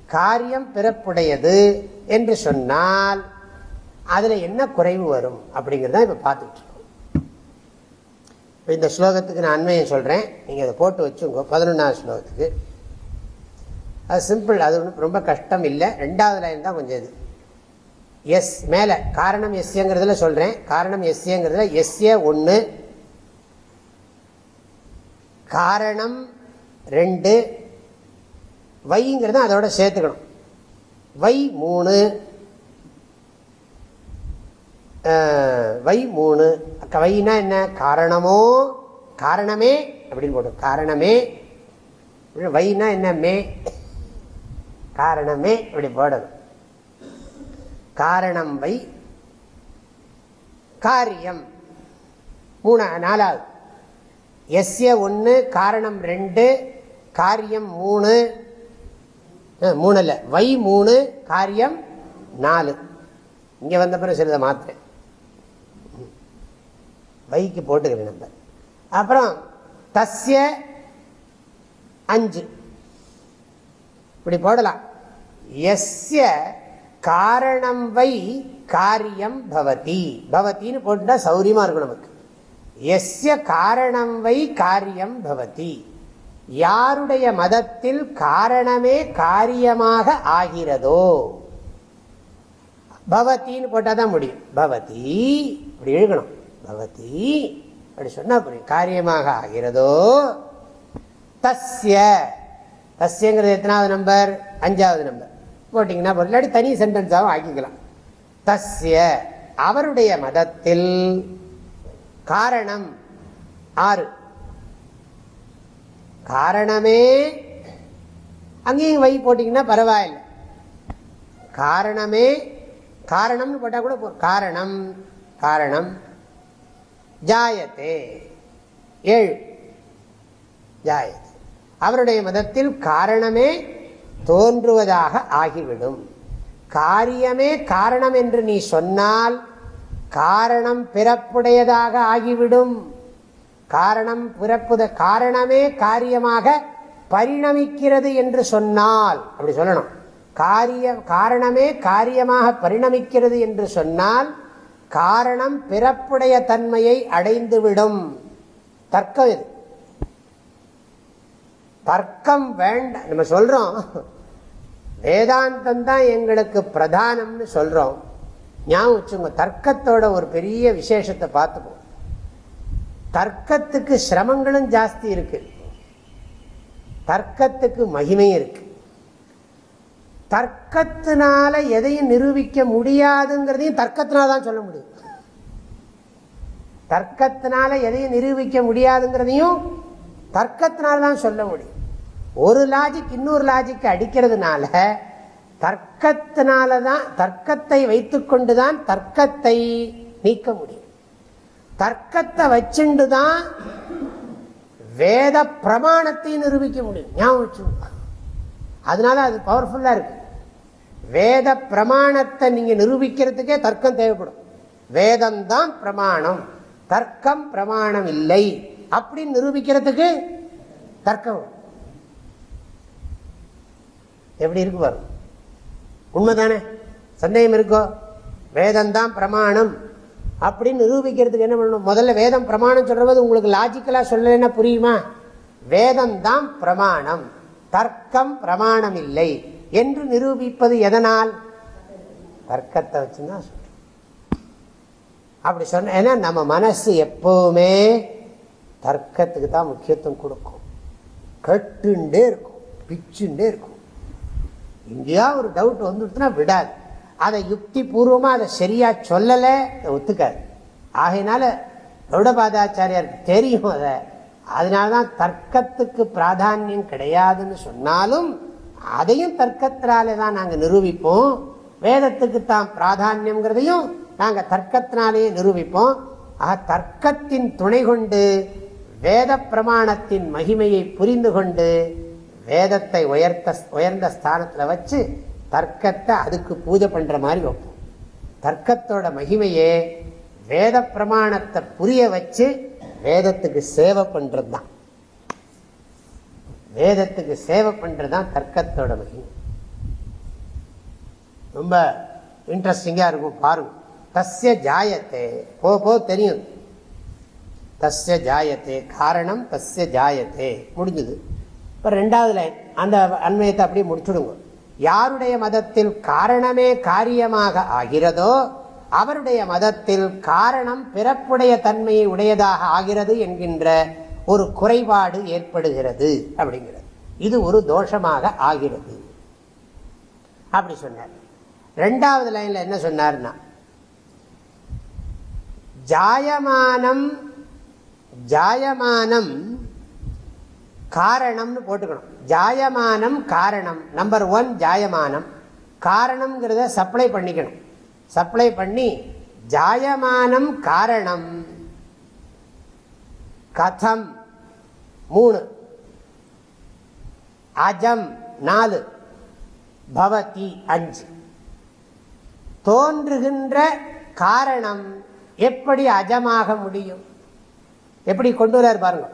காரியம் பிறப்புடையது என்று சொன்னால் அதில் என்ன குறைவு வரும் அப்படிங்கிறத இப்போ பார்த்துட்டு இந்த ஸ்லோகத்துக்கு நான் அண்மையை சொல்கிறேன் நீங்கள் அதை போட்டு வச்சுங்க பதினொன்றாவது ஸ்லோகத்துக்கு. அது சிம்பிள் அது ரொம்ப கஷ்டம் இல்லை. ரெண்டாவது லைன் தான் கொஞ்சம் இது. எஸ் மேலே காரணம் எஸ்ஏங்கிறதுல சொல்கிறேன் காரணம் எஸ்ஏங்கிறதுல எஸ்ஏ ஒன்று காரணம் ரெண்டு. வைங்கிறத அதோட சேர்த்துக்கணும். வை மூணு. வை மூணு. வைனா என்ன? காரணமோ? காரணமே? அப்படின்னு போடும் காரணமே. வைனா என்ன? மே. காரணமே இப்படி போடணும் காரணம் வை. காரியம். மூணா நாலாவது. எஸ்ய ஒன்று காரணம் ரெண்டு காரியம் மூணு. மூணுல வை மூணு காரியம் நாலு. இங்கே வந்த பிறகு சிறிதை மாத்திரேன் பைக்கு போட்டுக்கிறேன் நம்ம அப்புறம் தஸ்ய அஞ்சு. இப்படி போடலாம். எஸ்ய காரணம் வை காரியம் பவதி. பவத்தின்னு போட்டுட்டா சௌரியமா இருக்கும் நமக்கு. எஸ்ய காரணம் வை காரியம் பவதி. யாருடைய மதத்தில் காரணமே காரியமாக ஆகிறதோ. பவத்தின்னு போட்டால் தான் முடியும். பவதி இப்படி எழுகணும் பவதி அப்படி சொன்னா புரியும் காரியமாக ஆகிறதோ தஸ்ய தஸ்யங்கிறது எத்தனாவது நம்பர் அஞ்சாவது நம்பர் போட்டிங்கன்னா இல்லாட்டி தனி சென்டென்ஸாகவும் ஆக்கிக்கலாம் தஸ்ய அவருடைய மதத்தில் காரணம் ஆறு காரணமே அங்கேயும் வை போட்டிங்கன்னா பரவாயில்லை காரணமே காரணம்னு போட்டால் கூட காரணம் காரணம் ஜாயத்தே. ஏழு. ஜாயத்தே. அவருடைய மதத்தில் காரணமே தோன்றுவதாக ஆகிவிடும். காரியமே காரணம் என்று நீ சொன்னால் காரணம் பிறப்புடையதாக ஆகிவிடும். காரணம் பிறப்புத காரணமே காரியமாக பரிணமிக்கிறது என்று சொன்னால் அப்படி சொல்லணும். காரிய காரணமே காரியமாக பரிணமிக்கிறது என்று சொன்னால் காரணம் பிறப்புடைய தன்மையை அடைந்துவிடும். தர்க்கம் இது. தர்க்கம் வேண்டாம் நம்ம சொல்றோம். வேதாந்தம் தான் எங்களுக்கு பிரதானம்னு சொல்றோம். ஞாபகம் வச்சுங்க தர்க்கத்தோட ஒரு பெரிய விசேஷத்தை பார்த்துப்போம் தர்க்கத்துக்கு சிரமங்களும் ஜாஸ்தி இருக்கு. தர்க்கத்துக்கு மகிமையும் இருக்கு. தர்க்கத்தினால எதையும் நிரூபிக்க முடியாதுங்கிறதையும் தர்க்கத்தினால தான் சொல்ல முடியும். தர்க்கத்தினால எதையும் நிரூபிக்க முடியாதுங்கிறதையும் தர்க்கத்தினால தான் சொல்ல முடியும். ஒரு லாஜிக் இன்னொரு லாஜிக் அடிக்கிறதுனால தர்க்கத்தினால தான் தர்க்கத்தை வைத்துக்கொண்டு தான் தர்க்கத்தை நீக்க முடியும். தர்க்கத்தை வச்சுண்டு தான் வேத பிரமாணத்தை நிரூபிக்க முடியும். ஞாபகம் அதனால அது பவர்ஃபுல்லாக இருக்கு. வேத பிரமாணத்தை நீங்க நிரூபிக்கிறதுக்கே தர்க்கம் தேவைப்படும். வேதம் தான் பிரமாணம். தர்க்கம் பிரமாணம் இல்லை. அப்படின்னு நிரூபிக்கிறதுக்கு தர்க்கம் எப்படி இருக்கு வரும் உண்மைதானே? சந்தேகம் இருக்கோ? வேதம் தான் பிரமாணம். அப்படின்னு நிரூபிக்கிறதுக்கு என்ன பண்ணணும்? முதல்ல வேதம் பிரமாணம் சொல்றது உங்களுக்கு லாஜிக்கலா சொல்லலைன்னா புரியுமா? வேதம் தான் பிரமாணம். தர்க்கம் பிரமாணம் இல்லை. என்று நிரூபிப்பது எதனால்? தர்க்கத்தை வச்சுதான் அப்படி சொன்ன ஏன்னா நம்ம மனசு எப்பவுமே தர்க்கத்துக்கு தான் முக்கியத்துவம் கொடுக்கும். கட்டுண்டே இருக்கும் பிச்சுண்டே இருக்கும். எங்கேயா ஒரு டவுட் வந்துடுச்சுன்னா விடாது. அதை யுக்தி பூர்வமாக அதை சரியா சொல்லலை ஒத்துக்காது. ஆகையினால கௌடபாதாச்சாரியாருக்கு தெரியும் அதை. அதனால தான் தர்க்கத்துக்கு பிராதானியம் கிடையாதுன்னு சொன்னாலும் அதையும் தர்க்கத்தினாலே தான் நாங்கள் நிரூபிப்போம். வேதத்துக்கு தான் பிராதானியம்ங்கிறதையும் நாங்கள் தர்க்கத்தினாலேயே நிரூபிப்போம். ஆக தர்க்கத்தின் துணை கொண்டு வேத பிரமாணத்தின் மகிமையை புரிந்து கொண்டு வேதத்தை உயர்த்த உயர்ந்த ஸ்தானத்தில் வச்சு தர்க்கத்தை அதுக்கு பூஜை பண்ணுற மாதிரி வைப்போம். தர்க்கத்தோட மகிமையே வேத பிரமாணத்தை புரிய வச்சு வேதத்துக்கு சேவை பண்ணுறது தான் வேதத்துக்கு சேவை பண்ணுறது தான் தர்க்கத்தோட மகிமை. ரொம்ப இன்ட்ரெஸ்டிங்காக இருக்கும் பாருங்க. தஸ்ய ஜாயத்தே போ போ தெரியும். தஸ்ய ஜாயத்தே காரணம் தஸ்ய ஜாயத்தே. முடிஞ்சுது. இப்போ ரெண்டாவது லைன் அந்த அண்மையத்தை அப்படியே முடிச்சுடுங்க. யாருடைய மதத்தில் காரணமே காரியமாக ஆகிறதோ அவருடைய மதத்தில் காரணம் பிறப்புடைய தன்மையை உடையதாக ஆகிறது என்கின்ற ஒரு குறைபாடு ஏற்படுகிறது அப்படிங்கிறது. இது ஒரு தோஷமாக ஆகிறது. அப்படி சொன்னார். ரெண்டாவது லைன்ல என்ன சொன்னார்னா ஜாயமானம் ஜாயமானம் காரணம்னு போட்டுக்கணும். ஜாயமானம் காரணம். நம்பர் ஒன் ஜாயமானம். காரணம்ங்கிறத சப்ளை பண்ணிக்கணும். சப்ளை பண்ணி ஜாயமானம் காரணம். கதம். மூணு. அஜம் நாலு. பவதி அஞ்சு. தோன்றுகின்ற காரணம் எப்படி அஜமாக முடியும்? எப்படி கொண்டு வரார் பாருங்க.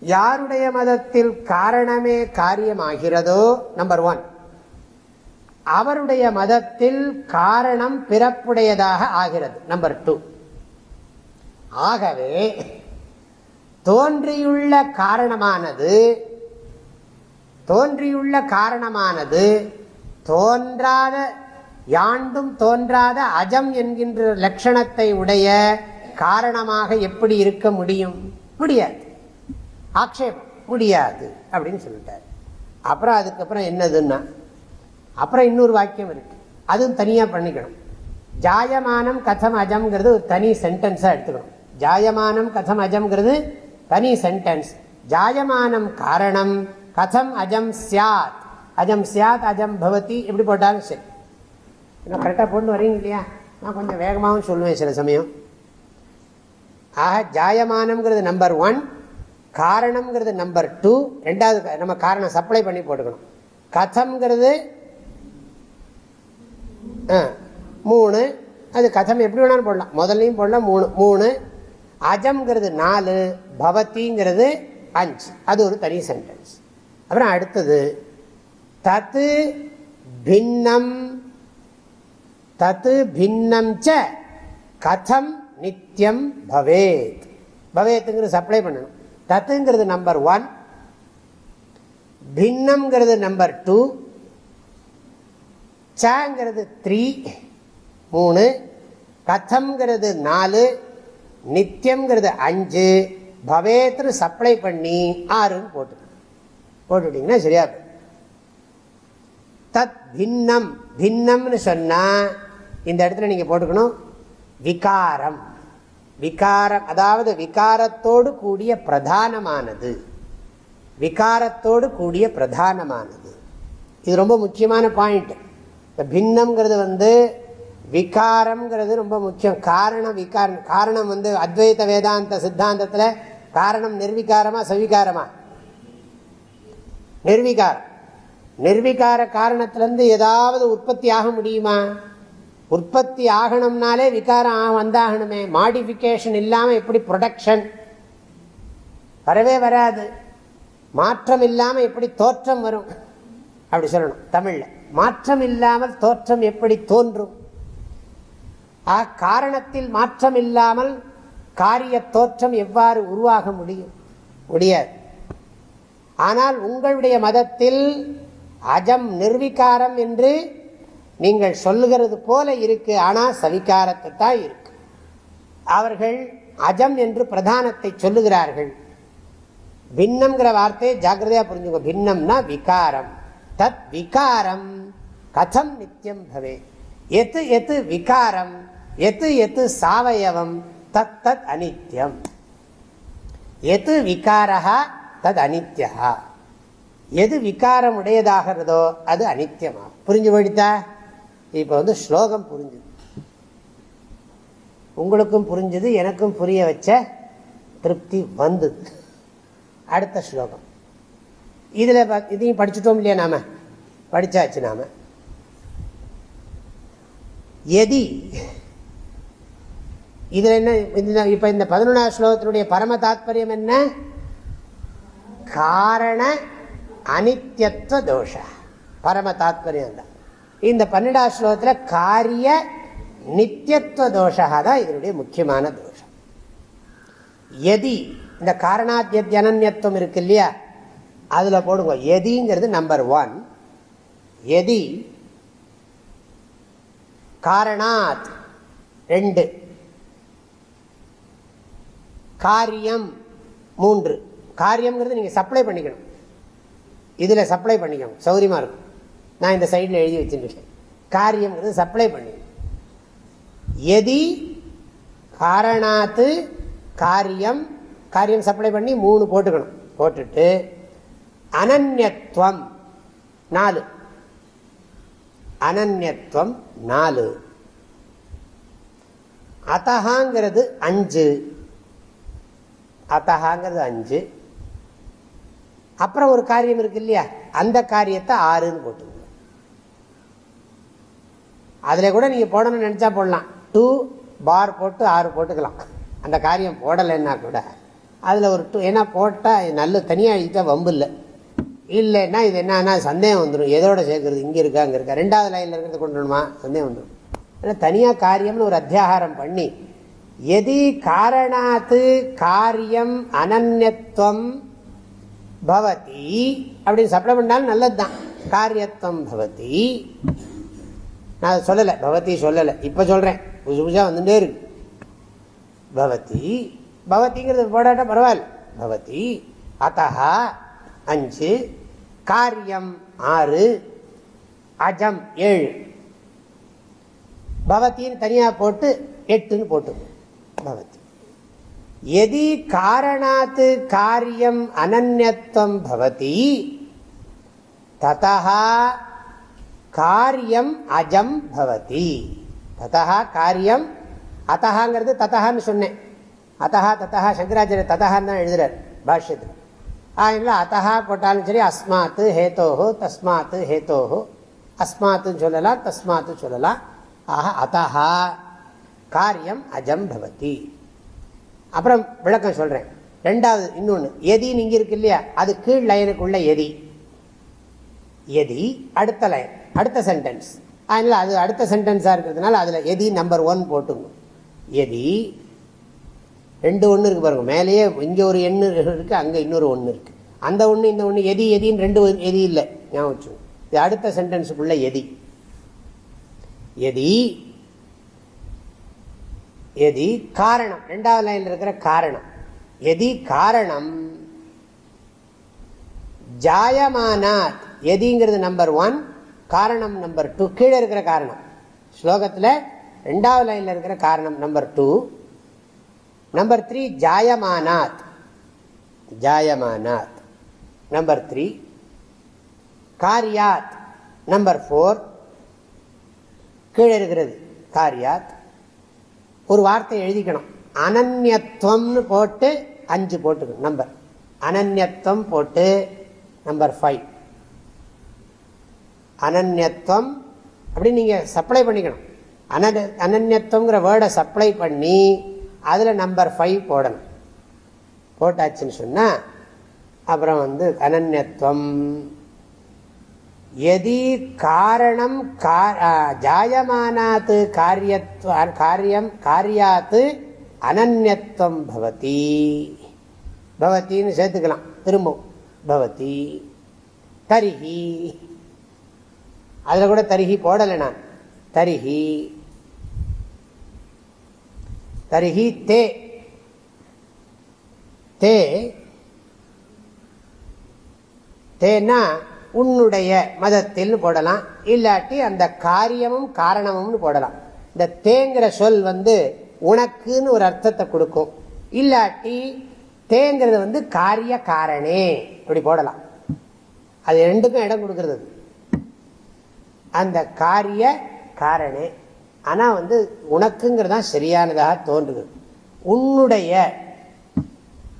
யாருடைய மதத்தில் காரணமே காரியமாகிறதோ? நம்பர் ஒன் அவருடைய மதத்தில் காரணம் பிறப்புடையதாக ஆகிறது. நம்பர் டூ ஆகவே தோன்றியுள்ள காரணமானது தோன்றியுள்ள காரணமானது தோன்றாத யாண்டும் தோன்றாத அஜம் என்கின்ற லட்சணத்தை உடைய காரணமாக எப்படி இருக்க முடியும்? முடியாது. ஆக்ஷேபம். முடியாது அப்படின்னு சொல்லிட்டார். அப்புறம் அதுக்கப்புறம் என்னதுன்னா அப்புறம் இன்னொரு வாக்கியம் இருக்கு. அதுவும் தனியாக பண்ணிக்கணும். ஜாயமானம் கதம் அஜம்ங்கிறது ஒரு தனி சென்டென்ஸாக எடுத்துக்கணும். ஜாயமானம் கதம் அஜம்ங்கிறது தனி சென்டென்ஸ் ஜாயமானம் காரணம். கதம் அஜம் சியாத் அஜம் சியாத் அஜம் பவதி. எப்படி போட்டாலும் சரி. இன்னும் கரெக்டாக போட்டு வரீங்க இல்லையா? நான் கொஞ்சம் வேகமாகவும் சொல்லுவேன் சில சமயம். ஆக ஜாயமானம்ங்கிறது நம்பர் ஒன் காரணம்ங்கிறது நம்பர் டூ ரெண்டாவது நம்ம காரணம் சப்ளை பண்ணி போட்டுக்கணும். கதம்ங்கிறது மூணு. அது கதம் எப்படி வேணாலும் போடலாம். முதல்லையும் போடலாம் மூணு. மூணு. அஜம்ங்கிறது நாலு. பவத்திங்கிறது அஞ்சு. அது ஒரு தனி சென்டென்ஸ் அப்புறம் அடுத்தது தத்து பின்னம் தத்து பின்னம் ச கதம் நித்தியம் பவேத். பவேத்துங்கிறது சப்ளை பண்ணணும். தத்துங்கிறது நம்பர் ஒன் பின்னம்ங்கிறது நம்பர் டூ சங்கிறது த்ரீ மூணு கதம்ங்கிறது நாலு நித்தியம்ங்கிறது அஞ்சு பவேத்னு சப்ளை பண்ணி ஆறுன்னு போட்டு. போட்டுட்டீங்கன்னா சரியா தத் பின்னம் பின்னம்னு சொன்னா இந்த இடத்துல நீங்க போட்டுக்கணும். விகாரம். விகாரம் அதாவது விகாரத்தோடு கூடிய பிரதானமானது. விகாரத்தோடு கூடிய பிரதானமானது. இது ரொம்ப முக்கியமான பாயிண்ட் இந்த பின்னம்ங்கிறது வந்து விகாரம்ங்கிறது ரொம்ப முக்கியம். காரணம் விகாரம் காரணம் வந்து அத்வைத வேதாந்த சித்தாந்தத்தில் காரணம் நிர்வீகாரமா சவிகாரமா? நிர்வீகாரம். நிர்வீகார காரணத்திலேருந்து ஏதாவது உற்பத்தி ஆக முடியுமா? உற்பத்தி ஆகணும்னாலே விகாரம் வந்தாகணுமே. மாடிஃபிகேஷன் இல்லாமல் எப்படி ப்ரொடக்ஷன் வரவே வராது. மாற்றம் இல்லாமல் எப்படி தோற்றம் வரும்? அப்படி சொல்லணும் தமிழில். மாற்றம் இல்லாமல் தோற்றம் எப்படி தோன்றும்? ஆ காரணத்தில் மாற்றம் இல்லாமல் காரிய தோற்றம் எவ்வாறு உருவாக முடியும்? முடியாது. ஆனால் உங்களுடைய மதத்தில் அஜம் நிர்விகாரம் என்று நீங்கள் சொல்லுகிறது போல இருக்கு ஆனால் சவிகாரத்தை தான் இருக்கு. அவர்கள் அஜம் என்று பிரதானத்தை சொல்லுகிறார்கள். பின்னம்ங்கிற வார்த்தையை ஜாக்கிரதையா புரிஞ்சுங்க பின்னம்னா விகாரம். தத் விகாரம். கதம் நித்தியம் பவே. எத்து எத்து விகாரம். எத்து எத்து சாவயவம். தத் தத் அனித்யம். எது விகாரா தத் அனித்யா எது விகாரம் உடையதாகிறதோ அது அனித்தியமா புரிஞ்சு போயிட்டா இப்போ வந்து ஸ்லோகம் புரிஞ்சுது உங்களுக்கும் புரிஞ்சுது எனக்கும் புரிய வச்ச திருப்தி வந்தது அடுத்த ஸ்லோகம். இதில் இதையும் படிச்சுட்டோம் இல்லையா நாம? படிச்சாச்சு நாம. எதி இதுல என்ன இப்ப இந்த பதினொன்றாவது ஸ்லோகத்தினுடைய பரம தாத்பரியம் என்ன? காரண அனித்யத்துவ தோஷ. பரம தாத்பரியம் தான். இந்த பன்னெண்டாவது ஸ்லோகத்தில் காரிய நித்தியத்துவ தோஷா தான் இதனுடைய முக்கியமான தோஷம். எதி இந்த காரணாத்தியத் அனநியத்துவம் இருக்கு இல்லையா? அதில் போடுங்க. எதிங்கிறது நம்பர் ஒன் எதி காரணாத் ரெண்டு. காரியம் மூன்று. காரியம்ங்கிறது நீங்கள் சப்ளை பண்ணிக்கணும். இதில் சப்ளை பண்ணிக்கணும் சௌரியமாக இருக்கும். நான் இந்த சைடில் எழுதி வச்சுருக்கேன் காரியம்ங்கிறது சப்ளை பண்ணிக்கணும் எதி காரணாத்து காரியம் காரியம் சப்ளை பண்ணி மூணு போட்டுக்கணும். போட்டுட்டு அனநியத்துவம் நாலு. அனநியத்துவம் நாலு. அத்தகாங்கிறது அஞ்சு. அத்தகாங்கிறது அஞ்சு. அப்புறம் ஒரு காரியம் இருக்கு இல்லையா? அந்த காரியத்தை ஆறுன்னு போட்டுக்கோங்க அதில் கூட நீங்கள் போடணும்னு நினச்சா போடலாம். டூ பார் போட்டு ஆறு போட்டுக்கலாம். அந்த காரியம் போடலைன்னா கூட அதில் ஒரு டூ ஏன்னா போட்டால் நல்ல தனியாக எழுதிட்டா வம்பு இல்லை. இல்லைன்னா இது என்னன்னா சந்தேகம் வந்துடும் எதோட சேர்க்கறது? இங்கே இருக்கா அங்கே இருக்கா? ரெண்டாவது லைனில் இருக்கிறது கொண்டு வரணுமா? சந்தேகம் வந்துடும் ஏன்னா தனியாக காரியம்னு ஒரு அத்தியாகாரம் பண்ணி எதி காரணாத்து காரியம் அனநியத்துவம் பவதி. அப்படின்னு சப்ளை பண்ணாலும் நல்லதுதான். காரியத்துவம் பவதி. நான் சொல்லலை. பவதி சொல்லலை. இப்போ சொல்கிறேன் புதுசு புதுசாக வந்துட்டே இருக்கு. பவதி. பவதிங்கிறது போடாட்ட பரவாயில்ல. பவதி. அத்தா அஞ்சு. காரியம் ஆறு. அஜம் ஏழு. பவத்தின்னு தனியாக போட்டு எட்டுன்னு போட்டு. பவதி எதி காரணாத் காரியம் அனநியத்துவம் பவதி ததா காரியம் அஜம் பவதி ததா காரியம் அத்தகாங்கிறது தத்தகான்னு சொன்னேன் அத்தகா தத்தகா சங்கராச்சாரிய தத்தகான்னு தான் எழுதுறார் பாஷ்யத்தில்। அதனால அத்தகா போட்டாலும் சரி அஸ்மாத்து ஹேத்தோஹோ தஸ்மாத்து ஹேத்தோஹோ அஸ்மாத்துன்னு சொல்லலாம் தஸ்மாத்து சொல்லலாம்। ஆஹா அத்தஹா காரியம் அஜம் பவதி. அப்புறம் விளக்கம் சொல்றேன். ரெண்டாவது இன்னொன்று எதின்னு இங்கே இருக்கு இல்லையா? அது கீழ் லைனுக்குள்ள எதி. எதி அடுத்த லைன் அடுத்த சென்டென்ஸ் அதனால் அது அடுத்த சென்டென்ஸாக இருக்கிறதுனால அதில் எதி நம்பர் ஒன் போட்டுங்க. எதி ரெண்டு ஒன்று இருக்கு பாருங்க. மேலேயே இங்கே ஒரு எண்ணு இருக்குது அங்கே இன்னொரு ஒன்று இருக்கு. அந்த ஒன்று இந்த ஒன்று எதி எதின்னு ரெண்டு எதி இல்லை. ஞாபகம் இது அடுத்த சென்டென்ஸுக்குள்ள எதி. எதி எதி காரணம். ரெண்டாவது லைன் இருக்கிற காரணம். எதி காரணம். ஜாயமானாத் எதிங்கிறது நம்பர் ஒன் காரணம் நம்பர் டூ கீழே இருக்கிற காரணம். ஸ்லோகத்தில் ரெண்டாவது லைன்ல இருக்கிற காரணம் நம்பர் டூ நம்பர் த்ரீ ஜாயமானாத் ஜாயமானாத் நம்பர் த்ரீ காரியாத். நம்பர் ஃபோர் கீழே இருக்கிறது காரியாத். ஒரு வார்த்தை எழுதிக்கணும். அனன்யத்துவம்னு போட்டு அஞ்சு போட்டுக்கணும். நம்பர் அனன்யத்துவம் போட்டு நம்பர் ஃபைவ் அனன்யத்துவம் அப்படின்னு நீங்கள் சப்ளை பண்ணிக்கணும். அன அனன்யத்துவங்கிற வேர்டை சப்ளை பண்ணி அதில் நம்பர் ஃபைவ் போடணும். போட்டாச்சுன்னு சொன்னால் அப்புறம் வந்து அனன்யத்துவம். எதி காரணம் ஜாயமானாத் காரியத்துவ காரியம் காரியாத்து அனநியத்துவம் பவதி. பவத்தின்னு சேர்த்துக்கலாம். திரும்பவும். பவதி தரிஹி. அதில் கூட தரிஹி போடலை நான். தரிஹி. தரிஹி தே. தே. தேனா உன்னுடைய மதத்தில் போடலாம். இல்லாட்டி அந்த காரியமும் காரணமும்னு போடலாம். இந்த தேங்கிற சொல் வந்து உனக்குன்னு ஒரு அர்த்தத்தை கொடுக்கும். இல்லாட்டி தேங்கிறது வந்து காரிய காரணே. அப்படி போடலாம். அது ரெண்டுக்கும் இடம் கொடுக்கறது. அந்த காரிய காரணே. ஆனால் வந்து உனக்குங்கிறது தான் சரியானதாக தோன்றுது. உன்னுடைய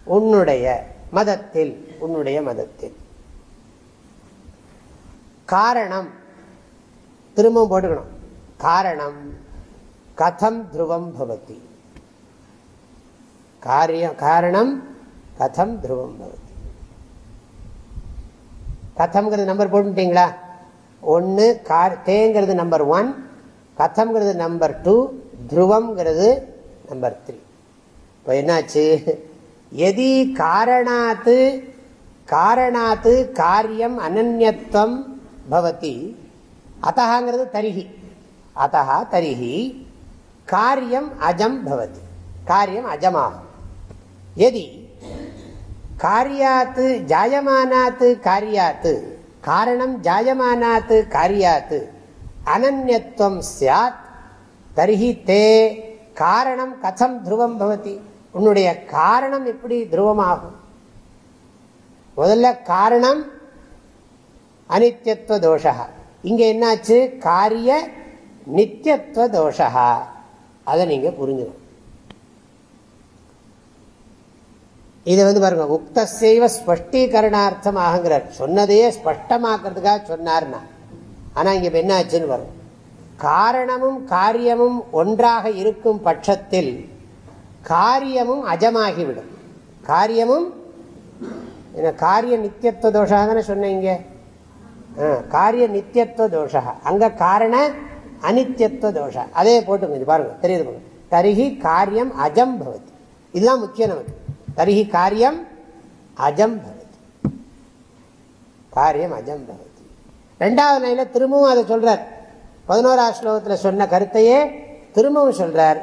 உன்னுடைய மதத்தில் உன்னுடைய மதத்தில். காரணம். திரும்பவும் போட்டுக்கணும். காரணம். கதம் துருவம் பவதி. காரியம் காரணம் கதம் துருவம் பவதி. கதம்ங்கிறது நம்பர் போட்டுட்டீங்களா? ஒன்று கார் தேங்கிறது நம்பர் ஒன் கதம்ங்கிறது நம்பர் டூ துருவம்ங்கிறது நம்பர் த்ரீ இப்போ என்னாச்சு? எதி காரணாத்து காரணாத்து காரியம் அனநியத்துவம் பவதி அத்தகாங்கிறது தரிகி அத்தகா தரிகி காரியம் அஜம் பவதி காரியம் அஜமாகும் எதி காரியாத்து ஜாயமானாத்து காரியாத்து காரணம் ஜாயமானாத்து காரியாத்து அனநியத்துவம் சாத் தரிஹி தே காரணம் கதம் துருவம் பவதி உன்னுடைய காரணம் எப்படி துருவமாகும் முதல்ல காரணம் அனித்யத்துவ தோஷா இங்கே என்னாச்சு? காரிய நித்தியத்துவ தோஷா அதை நீங்க புரிஞ்சுக்கணும். இது வந்து பாருங்க உக்தசைவ ஸ்பஷ்டீகரணார்த்தம் ஆகுங்கிறார். சொன்னதையே ஸ்பஷ்டமாக்குறதுக்காக சொன்னார்னா. ஆனா என்ன என்னாச்சுன்னு வரும் காரணமும் காரியமும் ஒன்றாக இருக்கும் பட்சத்தில் காரியமும் அஜமாகிவிடும். காரியமும் காரிய நித்தியத்துவ தோஷாக தானே சொன்னீங்க காரிய நித்தியத்துவ தோஷா. அங்க காரண அனித்தியத்துவ தோஷா. அதே போட்டு கொஞ்சம் பாருங்க தெரியுது தரிகி காரியம் அஜம் பவதி. இதுதான் முக்கியம் நமக்கு. தரிகி காரியம் அஜம் பவதி. காரியம் அஜம் பவதி. ரெண்டாவது நிலையில திரும்பவும் அதை சொல்றார். பதினோராம் ஸ்லோகத்தில் சொன்ன கருத்தையே திரும்பவும் சொல்றார்.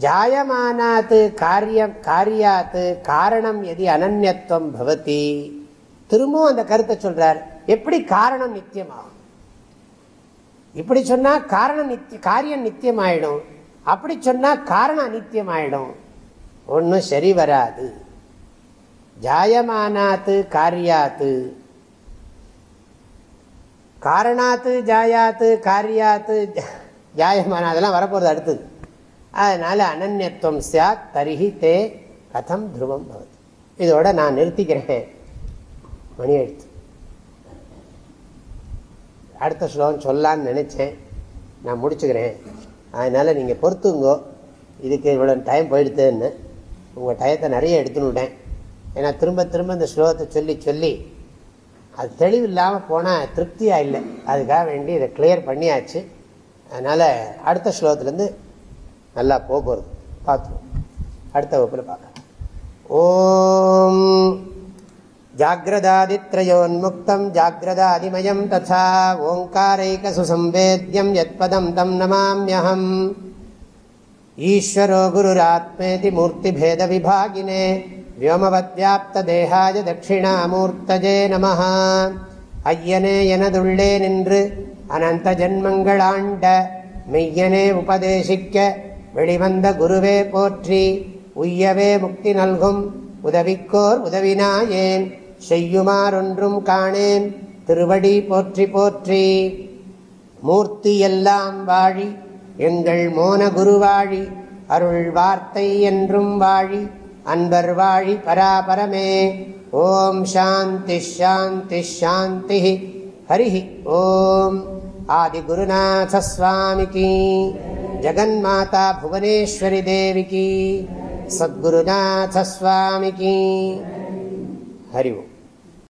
ஜாயமானாத்து காரியம் காரியாத்து காரணம் எதி அனன்யத்துவம் பவதி. திரும்பவும் அந்த கருத்தை சொல்றார். எப்படி காரணம் நித்தியமாகும்? இப்படி சொன்னால் காரணம் நித்திய காரியம் நித்தியம் ஆயிடும் அப்படி சொன்னால் காரணம் அநித்தியம் ஆயிடும் ஒன்றும் சரி வராது. ஜாயமானாத்து காரியாத்து. காரணாத்து ஜாயாத்து காரியாத்து ஜாயமான அதெல்லாம் வரப்போகிறது அடுத்தது. அதனால் அனநியத்துவம் சாத் தருகி தே கதம் துருவம் பவது. இதோட நான் நிறுத்திக்கிறேன். மணி எழுத்து அடுத்த ஸ்லோகம் சொல்லான்னு நினச்சேன். நான் முடிச்சுக்கிறேன். அதனால் நீங்கள் பொறுத்துங்கோ. இதுக்கு இவ்வளோ டைம் போயிடுதுன்னு. உங்கள் டயத்தை நிறைய எடுத்துனுட்டேன் ஏன்னா திரும்ப திரும்ப இந்த ஸ்லோகத்தை சொல்லி சொல்லி அது தெளிவு இல்லாமல் போனால் திருப்தியாக இல்லை. அதுக்காக வேண்டி இதை கிளியர் பண்ணியாச்சு. அதனால் அடுத்த ஸ்லோகத்துலேருந்து நல்லா போக போகிறது பார்த்துருவோம். அடுத்த வகுப்பில் பார்க்கலாம். ஓம் ஜாகிரதாதித்ரயோன்முக்தம் ஜாகிரதாதிமயம் ததா ஓங்காரைகசுசம்பேத்யம் யத்பதம் தம் நமாமியகம் ஈஸ்வரோ குருராத்மேதி மூர்த்திபேதவிபாகினே வியோமவத்யாப்தேகாய தட்சிணாமூர்த்தஜே நம ஐயனே எனதுள்ளே நின்று அனந்த ஜன்மங்களாண்ட மெய்யனே உபதேசிக்க வெளிவந்த குருவே போற்றி உய்யவே முக்தி நல்கும் உதவிக்கோர் உதவினாயேன்। செய்யுமாறொன்றும் காணேன். திருவடி போற்றி போற்றி. மூர்த்தி எல்லாம் வாழி எங்கள் மோன குருவாழி அருள் வார்த்தை என்றும் வாழி அன்பர் வாழி பராபரமே. ஓம் சாந்தி ஷாந்தி ஷாந்தி ஹரி ஓம். ஆதிகுருநாசஸ்வாமிக்கு ஜகன்மாதா புவனேஸ்வரி தேவிக்கு சத்குருநாசஸ்வாமிக்கு ஹரி ஓம்.